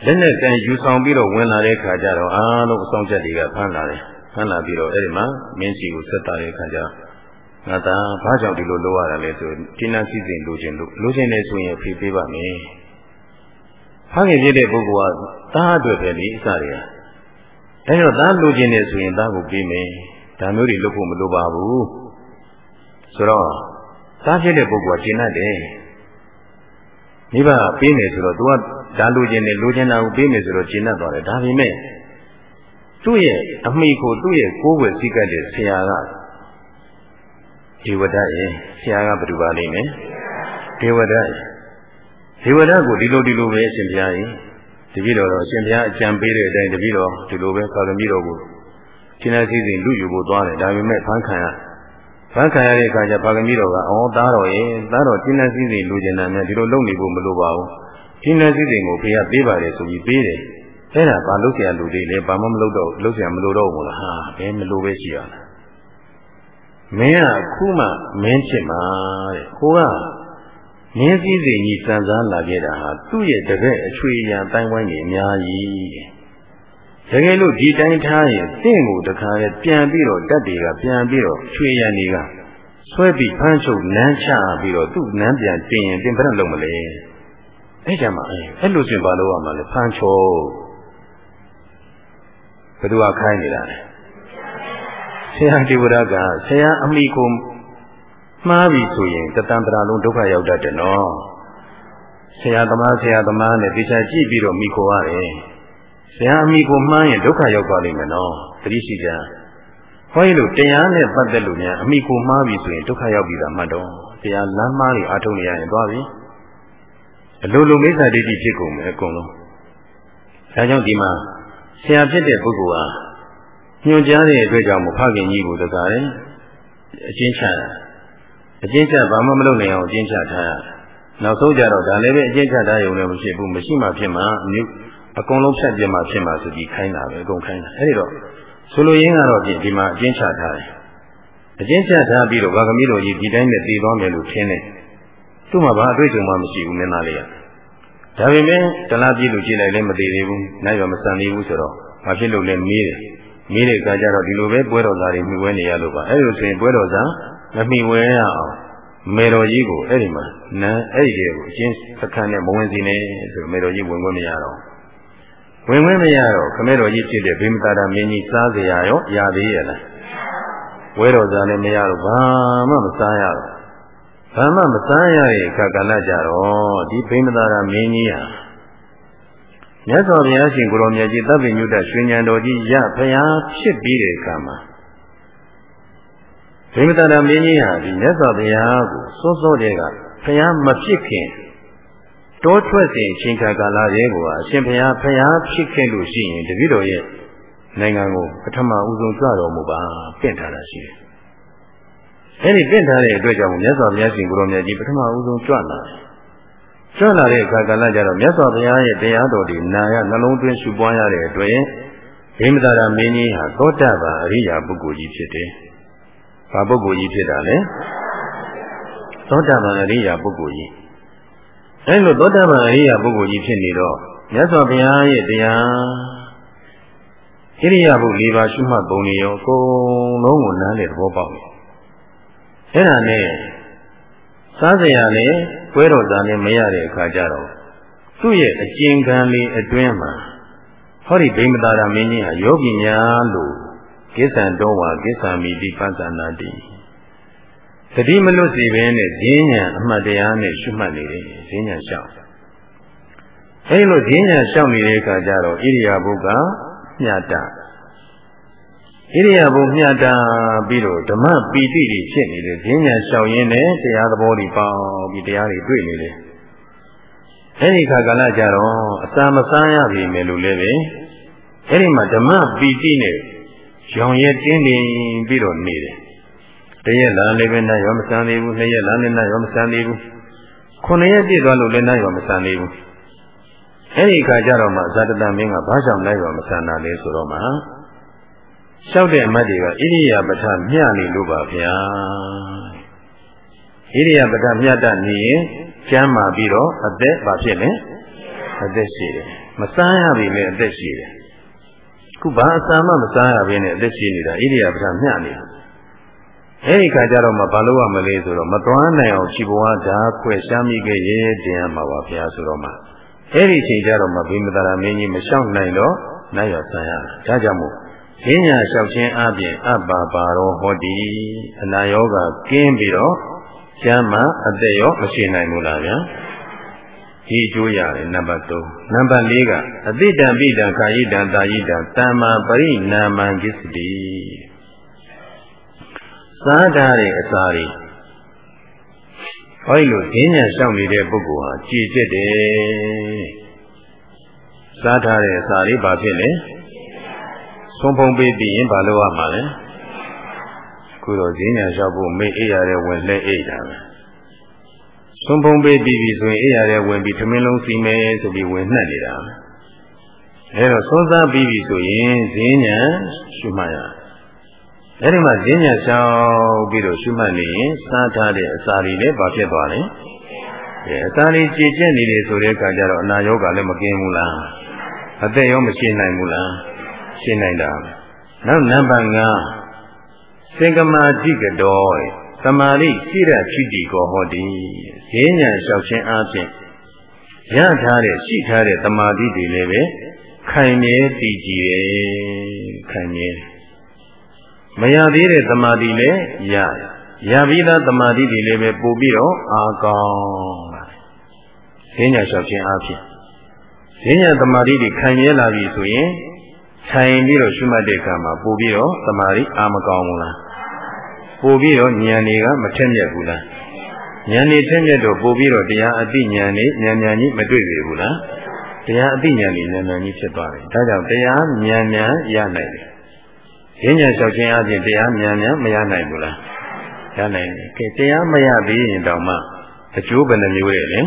လက်နဲ့ကန်ယူဆောင်ပြီးတော့ဝင်လာတဲ့ခါကျတော့အားလုံးအဆောင်ချက်တွေကဖမ်းလာတယ်ဖမ်းလာပြီးတော့အဲ့ဒီမှာမင်းစီကိုဆက်တာတဲ့ခါကျငါသားဘာကြောင့်ဒီလိုလုပ်ရတာလဲဆိုချင်းနာစည်းစိမ်လိုခြင်းလို့လိုခြင်းနေဆိုရင်ဖေးပေးပါမယ် ဖခင်ဖြစ်တဲ့ပုဂ္ဂိုလ်ကသားအတွက်ပဲလေအစတွေကအဲဒါသားလိုချင်နေဆိုရင်သားကိုပေးမယ်ဒါမျိုးတွေလုပ်ဖို့မလိုပါဘူးဆိုတော့သားဖြစ်တဲ့ပုဂ္ဂိုလ်ကကျင့်တတ်တယ်မိဘပေးမယ်ဆိုတော့ तू ကဒါလိုချင်တယ်လိုချင်တာကိုပေးမယ်ဆိုတော့ကျင့်တတ်သွားတယ်ဒါပေမဲ့သူ့ရဲ့အမိကိုသူ့ရဲ့ကိုးွယ်စည်းကပ်တဲ့ဆရာကဒေဝဒရဲ့ဆရာကဘယ်သူပါလိမ့်မယ်ဒေဝဒရဲ့ ဒေဝဒကိုဒီလိုဒီလိုပဲအရှင်ဘုရားကြီးတပည့်တော်တော့အရှင်ဘုရားအကြံပေးတဲ့အတိုင်းတပည့်တော်ဒီလိုပဲကာလမီတော်ကိုရှင်သာစည်းစိမ်လူယူဖို့သွားတယ်ဒါပေမဲ့ဖန်ခံရဖန်ခံရတဲ့အခါကျပါကမီတော်ကအော်သားတော်ရဲ့သားတော်ရှင်သာစည်းစိမ်လူကျင်တာများဒီလိုလုပ်နေဖို့မလိုပါဘူးရှင်သာစည်းစိမ်ကိုဖေရပေးပါတယ်ဆိုပြီးပေးတယ်အဲ့ဒါဘာလုပ်เสียလူတွေလဲဘာမှမလုပ်တော့လုပ်เสียမလို့တော့ဘူးလားဟာဘယ်မလို့ပဲရှိရလားမင်းကခုမှမင်းဖြစ်မှာတဲ့ကိုက မြင်းစည်းစိမ်ကြီးစံစားလာခဲ့တာဟာသူ့ရဲ့တပည့်အချွေရန်တိုင်းဝိုင်းကြီးအများကြီးတကယ်လို့ဒီတိုင်းထားရင်တင့်ကိုတခါလေပြန်ပြီးတော့တက်တွေကပြန်ပြီးတော့ချွေရန်တွေကဆွဲပြီးဖမ်းချုပ်နမ်းချပြီးတော့သူ့နမ်းပြန်တင်ရင်တင်ဘယ်တော့လုံးမလဲအဲ့ကြမှာအဲ့လိုဆိုရင်ဘာလို့ရမှာလဲဖမ်းချုပ်ဘယ်သူကခိုင်းနေတာလဲဆရာဒီဝရကဆရာအမိကို မှားပြီဆိုရင်တတန်တရာလုံးဒုက္ခရောက်တတ်တယ်နော်ဆရာသမားဆရာသမားနဲ့တရားကြည့်ပြီးတော့မိခိုရတယ်ဆရာအမိကိုမှန်းရင်ဒုက္ခရောက်သွားလိမ့်မယ်နော်သတိရှိကြဘုန်းကြီးတို့တရားနဲ့ပတ်သက်လို့များအမိကိုမှားပြီဆိုရင်ဒုက္ခရောက်ပြီသာမှတ်တော့တရားလမ်းမားတွေအားထုတ်နေရရင်သွားပြီအလိုလိုမိစ္ဆာဒိဋ္ဌိဖြစ်ကုန်မယ်အကုန်လုံးဒါကြောင့်ဒီမှာဆရာဖြစ်တဲ့ပုဂ္ဂိုလ်ဟာညွှန်ကြားတဲ့အတွက်ကြောင့်မဖခင်ကြီးကိုတကားတယ်အချင်းချတာ အချင်းချဘာမှမလုပ်နိုင်အောင်အချင်းချထားရနောက်ဆုံးကြတော့ဒါလည်းပဲအချင်းချထားရုံနဲ့မရှိဘူးမရှိမှဖြစ်မှအမျိုးအကုန်လုံးဖြတ်ပြမှဖြစ်မှဆိုပြီးခိုင်းတာပဲအကုန်ခိုင်းတာအဲဒီတော့ဆိုလိုရင်းကတော့ပြင်ဒီမှာအချင်းချထားတယ်အချင်းချထားပြီးတော့ဘာကမီးတော်ကြီးဒီတိုင်းနဲ့တည်သွားမယ်လို့ထင်တယ်သူ့မှာဘာအတွေ့အကြုံမှမရှိဘူးမင်းသားလေးကဒါပေမဲ့တလားပြည့်လို့ကြည့်လိုက်လည်းမသေးသေးဘူးနိုင်ရောမဆန်သေးဘူးဆိုတော့ဘာဖြစ်လို့လဲမေးတယ်မေးတဲ့အခါကျတော့ဒီလိုပဲပွဲတော်သားတွေမြှဝဲနေရလို့ပါအဲ့လိုဆိုရင်ပွဲတော်သား မမြှဝဲရအောင်မေတော်ကြီးကိုအဲ့ဒီမှာနန်းအဲ့ဒီကိုအချင်းစခန်းနဲ့မဝင်စီနဲ့ဆိုမေတော်ကြီးဝင်ခွင့်မရတော့ဝင်ခွင့်မရတော့ခမဲတော်ကြီးဖြစ်တဲ့ဗိမသာရမင်းကြီးစားစရာရောရသေးရဲ့လားဝဲတော်သားလည်းမရတော့ဘာမှမစားရတော့ဘာမှမစားရတဲ့အခါကလည်းကြတော့ဒီဗိမသာရမင်းကြီးဟာမြတ်စွာဘုရားရှင်ကိုရောမြတ်ကြီးတပ်ပိညုတရွှေဉဏ်တော်ကြီးရဖျားဖြစ်ပြီးတဲ့အခါမှာ ဗိမသာရမင်းကြီးဟာဒီမြတ်စွာဘုရားကိုစောစောတည်းကဖျားမဖြစ်ခင်တောထွက်စဉ်အချိန်ကာလရဲ့ကိုအရှင်ဘုရားဖျားဖြစ်ခဲ့လို့ရှိရင်တပည့်တော်ရဲ့နိုင်ငံကိုပထမဦးဆုံးကြွတော်မူပါပင့်ထားတာရှိတယ်။အဲဒီပင့်ထားတဲ့အတွက်ကြောင့်မြတ်စွာဘုရားရှင်ကိုရောမြတ်ကြီးပထမဦးဆုံးကြွလာတယ်။ကြွလာတဲ့အခါကလည်းကြတော့မြတ်စွာဘုရားရဲ့တရားတော်ဒီနာရနှလုံးသွင်းရှုပွားရတဲ့အတွက်ဗိမသာရမင်းကြီးဟာသောတာပန်အရိယာပုဂ္ဂိုလ်ကြီးဖြစ်တယ်။ ဘာပုဂ္ဂိုလ်ကြီးဖြစ်တာလဲ။သောတာပန်အရိယာပုဂ္ဂိုလ်ကြီး။အဲလိုသောတာပန်အရိယာပုဂ္ဂိုလ်ကြီးဖြစ်နေတော့မြတ်စွာဘုရားရဲ့တရားဣရိယာပု၄ပါးရှုမှတ်ပုံတွေရောအကုန်လုံးကိုနားလည်သဘောပေါက်တယ်။အဲ့ဒါနဲ့စားစရာနဲ့ပွဲတော်သားနဲ့မရတဲ့အခါကျတော့သူ့ရဲ့အကျဉ်းခံလေးအတွင်းမှာဟောဒီဗိမသာရမင်းကြီးဟာယောဂီများလို့ ကိစ္ဆံတော်ဝါကိစ္ဆာမိတိပသနာတိတတိမလွတ်စီပဲနဲ့ဈဉ္ညာအမှတ်တရားနဲ့ရှုမှတ်နေတယ်ဈဉ္ညာလျှောက်အဲဒီလိုဈဉ္ညာလျှောက်နေတဲ့အခါကျတော့ဣရိယာပုကမျှတာဣရိယာပုမျှတာပြီးတော့ဓမ္မပီတိတွေဖြစ်နေတယ်ဈဉ္ညာလျှောက်ရင်းနဲ့တရားသဘောတွေပေါက်ပြီးတရားတွေတွေ့နေတယ်အဲဒီခါကလည်းကြတော့အစာမစားရပြီမယ်လို့လည်းပဲအဲဒီမှာဓမ္မပီတိနဲ့ ရောင်ရဲတင်းနေပြီးတော့နေတယ်တရက်လာလည်းပဲနဲ့ရောမဆန်းသေးဘူးနှစ်ရက်လာလည်းနဲ့ရောမဆန်းသေးဘူးခုနှစ်ရက်ပြည့်သွားလို့လည်းနဲ့ရောမဆန်းသေးဘူးအဲ့ဒီခါကျတော့မှဇာတတမင်းကဘာကြောင့်လိုက်ရောမဆန်းတာလဲဆိုတော့မှလျှောက်တဲ့အမတ်တွေကဣရိယာပဋ္ဌမျှနေလို့ပါဗျာဣရိယာပဋ္ဌမျှတနေရင်ကျမ်းမာပြီးတော့အသက်ဘာဖြစ်လဲအသက်ရှိတယ်မဆန်းရပြီလေအသက်ရှိတယ် ခုဘာအစာမှမစားရဘဲနဲ့အသက်ရှိနေတာဣရိယာပဋ္ဌမျှနေတာအဲဒီခါကျတော့မှဘာလို့ရမလဲဆိုတော့မသွားနိုင်အောင်ခြေဘဝဓာခွဲရှားမိခဲ့ရဲ့တရားမှာပါဗျာဆိုတော့မှအဲ့ဒီချိန်ကျတော့မှဘိမသာရမင်းကြီးမလျှောက်နိုင်တော့နိုင်ရဆံရဒါကြောင့်မို့ဈဉ္ညာလျှောက်ခြင်းအပြင်အပ္ပါပါရောဟောတိအနာယောဂကင်းပြီးတော့ကျမ်းမာအသက်ရောမရှိနိုင်ဘူးလားဗျာ ဒီအကျိုးရတယ်နံပါတ်3နံပါတ်4ကအတိတံပိတံခာယိတံတာယိတံတမ္မာပရိနာမံကိစ္စတိစားထားတဲ့အစာတွေဟောဒီလိုဈဉ္ညာလျှောက်နေတဲ့ပုဂ္ဂိုလ်ဟာကြည်ကျက်တယ်စားထားတဲ့အစာလေးဘာဖြစ်လဲဆုံးဖုံးပေးပြီးရင်ဘာလုပ်ရမှာလဲခုတော့ဈဉ္ညာလျှောက်ဖို့မေ့အိပ်ရတဲ့ဝင်လဲအိပ်တာပဲ ဆုံးဖုံးပေးပြီးပြီဆိုရင်အိပ်ရတဲ့ဝင်ပြီးသမင်းလုံးစီမယ်ဆိုပြီးဝင်နှက်နေတာအဲတော့သုံးစားပြီးပြီဆိုရင်ဈဉ္ညာရှုမှတ်ရအဲဒီမှာဈဉ္ညာရှောက်ပြီးတော့ရှုမှတ်နေရင်စားထားတဲ့အစာတွေလည်းဘာဖြစ်သွားလဲအဲအစာတွေကြည်ကျက်နေတယ်ဆိုတဲ့အခါကျတော့အနာရောဂါလည်းမကင်းဘူးလားအသက်ရောမရှိနိုင်ဘူးလားရှင်းနိုင်တာနောက်နံပါတ်5စင်ကမာတိကတော်သမာရိစိရချိတိကောဟောတိ ဈဉ္ညာလျှောက်ခြင်းအပြင်ရထားတဲ့ရှိထားတဲ့သမာဓိတွေလည်းပဲခိုင်မြဲတည်ကြည်တယ်ခိုင်မြဲမရသေးတဲ့သမာဓိလည်းရရပြီးသားသမာဓိတွေလည်းပဲပို့ပြီးတော့အာကောင်းဈဈဉ္ညာလျှောက်ခြင်းအပြင်ဈဉ္ညာတမာတိတွေခံရဲလာပြီဆိုရင်ထိုင်ပြီးတော့ရှုမှတ်တဲ့အခါမှာပို့ပြီးတော့တမာတိအာမကောင်းဘူးလားပို့ပြီးတော့ဉာဏ်တွေကမထက်မြက်ဘူးလား ဉာဏ်တွေထက်မြက်တော့ပို့ပြီးတော့တရားအသိဉာဏ်တွေဉာဏ်ဉာဏ်ကြီးမတွေ့ပြီဘူးလားတရားအသိဉာဏ်တွေဉာဏ်ဉာဏ်ကြီးဖြစ်သွားတယ်ဒါကြောင့်တရားဉာဏ်ဉာဏ်ရနိုင်တယ်ဈဉ္ညာလျှောက်ခြင်းအပြင်တရားဉာဏ်ဉာဏ်မရနိုင်ဘူးလားရနိုင်တယ်ကဲတရားမရသေးရင်တောင်မှအကျိုးဘယ်နှမျိုးလဲလဲ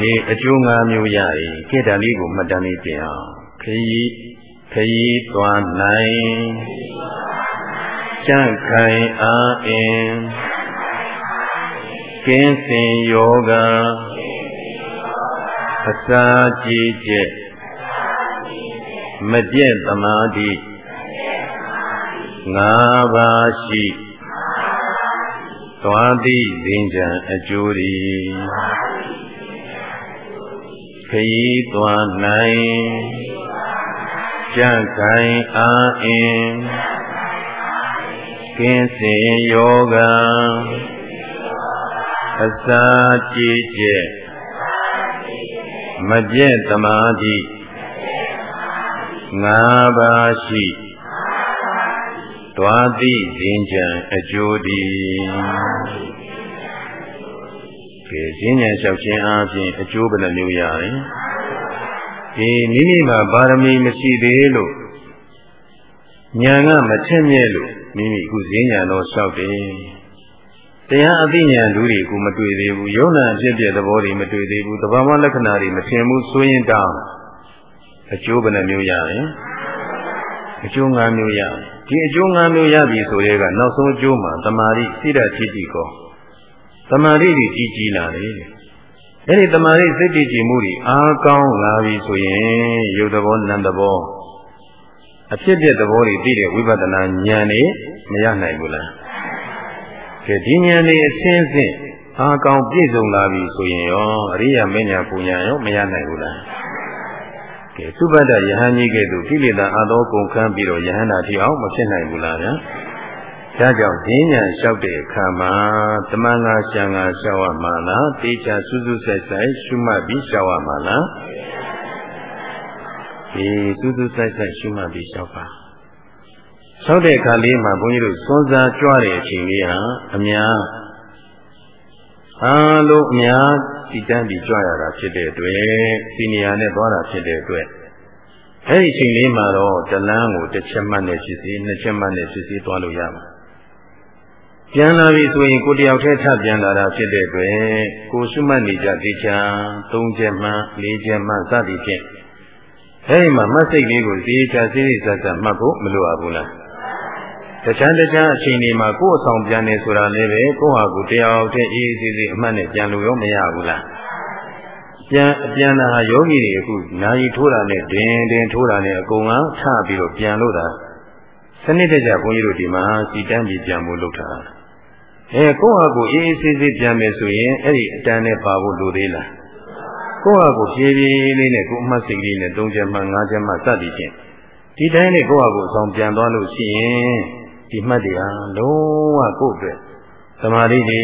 ဒီအကျိုး၅မျိုးရရင်ခေတ္တလေးကိုမှတ်တမ်းလေးတင်အောင်ခရီးခရီးသွားနိုင်ကြန့်ခိုင်အားအင် ကင်းစင်ယောဂအစာကြည်ကျက်မပြည့်သမာဓိငါးပါးရှိသွားသည့်သင်္ကြန်အကျိုးဤခရီးသွားနိုင်ကြံ့ခိုင်အားအင်ကင်းစင်ယောဂ အစာကြည်ကျက်မပြည့်သမာဓိငါးပါးရှိသွားသည့်ခြင်းကြံအကျိုးတည်ကဲခြင်းကြံလျှောက်ခြင်းအားဖြင့်အကျိုးဘယ်နှမျိုးရလဲဒီမိမိမှာပါရမီမရှိသေးလို့ဉာဏ်ကမထင်မြဲလို့မိမိခုဈဉ္ညာတော့လျှောက်တယ် တရားအသိဉာဏ်လူတွေကမတွေ့သေးဘူးယုံနာဖြစ်ပြသဘောတွေမတွေ့သေးဘူးသဘာဝလက္ခဏာတွေမထင်ဘူးဆိုရင်တောင်းအကျိုးဘယ်နှမျိုးရလဲအကျိုး၅မျိုးရဒီအကျိုး၅မျိုးရပြီဆိုရဲကနောက်ဆုံးအကျိုးမှာတမာရိစိတ္တတိတိကောတမာရိတွေကြီးကြီးလာတယ်အဲ့ဒီတမာရိစိတ်တည်ကြည်မှုတွေအားကောင်းလာပြီဆိုရင်ယုတ်သဘောနံသဘောအဖြစ်ပြသဘောတွေသိတဲ့ဝိပဿနာဉာဏ်နဲ့မရနိုင်ဘူးလား ကဲဒီဉာဏ်တွေအစဉ်စဉ်အားကောင်းပြည့်စုံလာပြီဆိုရင်ရောအရိယာမဉ္ဇဉ်ပူညာရောမရနိုင်ဘူးလားကဲသုဘဒ္ဒယဟန်ကြီးကဲ့သို့ကိလေသာအသောကုန်ခန်းပြီးတော့ယဟန္တာထိအောင်မဖြစ်နိုင်ဘူးလားဗျာဒါကြောင့်ဈဉ္ဉံလျှောက်တဲ့အခါမှာတမန်ငါရှံငါလျှောက်ရမှာလားတေချာစူးစူးဆိုင်ဆိုင်ရှုမှတ်ပြီးလျှောက်ရမှာလားဒီစူးစူးဆိုင်ဆိုင်ရှုမှတ်ပြီးလျှောက်ပါ လျှောက်တဲ့အခါလေးမှာဘုန်းကြီးတို့စွန်းစားကြွတဲ့အချိန်လေးဟာအများအားလုံးအများစီတန်းပြီးကြွရတာဖြစ်တဲ့အတွက်စီနီယာနဲ့သွားတာဖြစ်တဲ့အတွက်အဲ့ဒီအချိန်လေးမှာတော့တလန်းကိုတစ်ချက်မှတ်နဲ့ဖြစ်စီနှစ်ချက်မှတ်နဲ့ဖြစ်စီသွားလို့ရမှာပြန်လာပြီဆိုရင်ကိုတယောက်တည်းထပြန်လာတာဖြစ်တဲ့အတွက်ကိုရှုမှတ်နေကြသေးချာ၃ချက်မှ၄ချက်မှစသည်ဖြင့်အဲဒီမှာမှတ်စိတ်လေးကိုသေချာစိစိဆက်ဆက်မှတ်ဖို့မလိုအပ်ဘူးလား တခြားတခြားအချိန်တွေမှာကိုယ်အဆောင်ပြန်နေဆိုတာလည်းပဲကိုယ့်ဟာကိုယ်တယောက်တည်းအေးအေးဆေးဆေးအမှတ်နဲ့ပြန်လို့ရောမရဘူးလားပြန်ပြန်တာဟာယောဂီတွေအခုနာယီထိုးတာနဲ့ဒင်ဒင်ထိုးတာနဲ့အကုန်လုံးထပြီးတော့ပြန်လို့တာစနစ်တကျဘုန်းကြီးတို့ဒီမှာစီတန်းပြီးပြန်ဖို့လုပ်ထားတာအဲကိုယ့်ဟာကိုယ်အေးအေးဆေးဆေးပြန်မယ်ဆိုရင်အဲ့ဒီအတန်းနဲ့ပါဖို့လိုသေးလားကိုယ့်ဟာကိုယ်ဖြည်းဖြည်းလေးနဲ့ကိုယ်အမှတ်စိတ်လေးနဲ့၃ချက်မှ၅ချက်မှစသည်ဖြင့်ဒီတိုင်းနဲ့ကိုယ့်ဟာကိုယ်ဆောင်ပြန်သွားလို့ရှိရင် ဒီမှတ်တွေဟာလုံးဝကိုယ့်အတွက်သမာဓိတွေ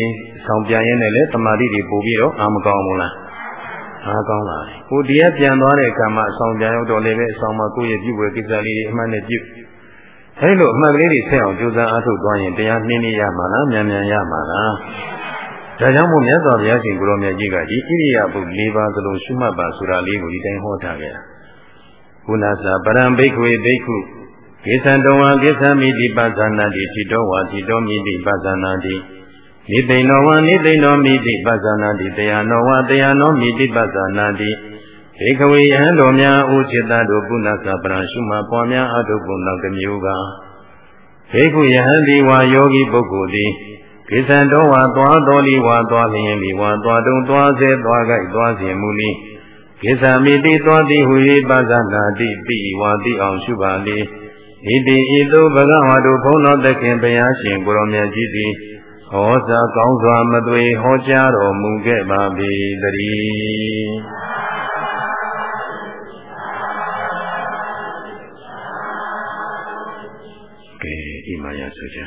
ဆောင်ပြန်ရင်းနဲ့လည်းသမာဓိတွေပို့ပြီးတော့အာမကောင်းဘူးလားအားကောင်းလာတယ်ကိုတရားပြန်သွားတဲ့အခါမှာအဆောင်ပြန်ရောက်တော့လည်းပဲအဆောင်မှာကိုယ့်ရဲ့ပြုဝေကိစ္စလေးတွေအမှန်နဲ့ပြုအဲဒီလိုအမှတ်ကလေးတွေဆက်အောင်ကြိုးစားအားထုတ်သွားရင်တရားနှင်းနေရမှာလားမြန်မြန်ရမှာလားဒါကြောင့်မို့မြတ်စွာဘုရားရှင်ကိုရောမြတ်ကြီးကဒီဣရိယာပု၄ပါးသလုံးရှုမှတ်ပါဆိုတာလေးကိုဒီတိုင်းဟောထားခဲ့တာကုဏသာပရံဘိက္ခွေဘိက္ခု ကိသံတောဝါကိသမိတိပသနာတိတိတောဝါတိတောမိတိပသနာတိနိသိဏောဝါနိသိဏောမိတိပသနာတိတယနောဝါတယနောမိတိပသနာတိဧကဝေယံတော်များဥจิตတို့ကုဏသပရံရှုမှပွားများအထုကုနောက်တစ်မျိုးကဘေကုယဟံဒီဝါယောဂီပုဂ္ဂိုလ်သည်ကိသံတော်ဝါသွားတော်လီဝါသွားလျင်လီဝါသွားတုံသွားစေသွားကြိုက်သွားခြင်းမူလီကိသမိတိသွားတိဟူ၏ပဇာနာတိတိဝါတိအောင်ရှုပါလေ ဣတိဤသို့ဘဂဝါတို့ဘုန်းတော်သခင်ဘုရားရှင်ကိုရောမြတ်ကြီးသည်ဟောစာကောင်းစွာမသွေဟောကြားတော်မူခဲ့ပါ၏တည်းကဲဣမာယဆိုကြ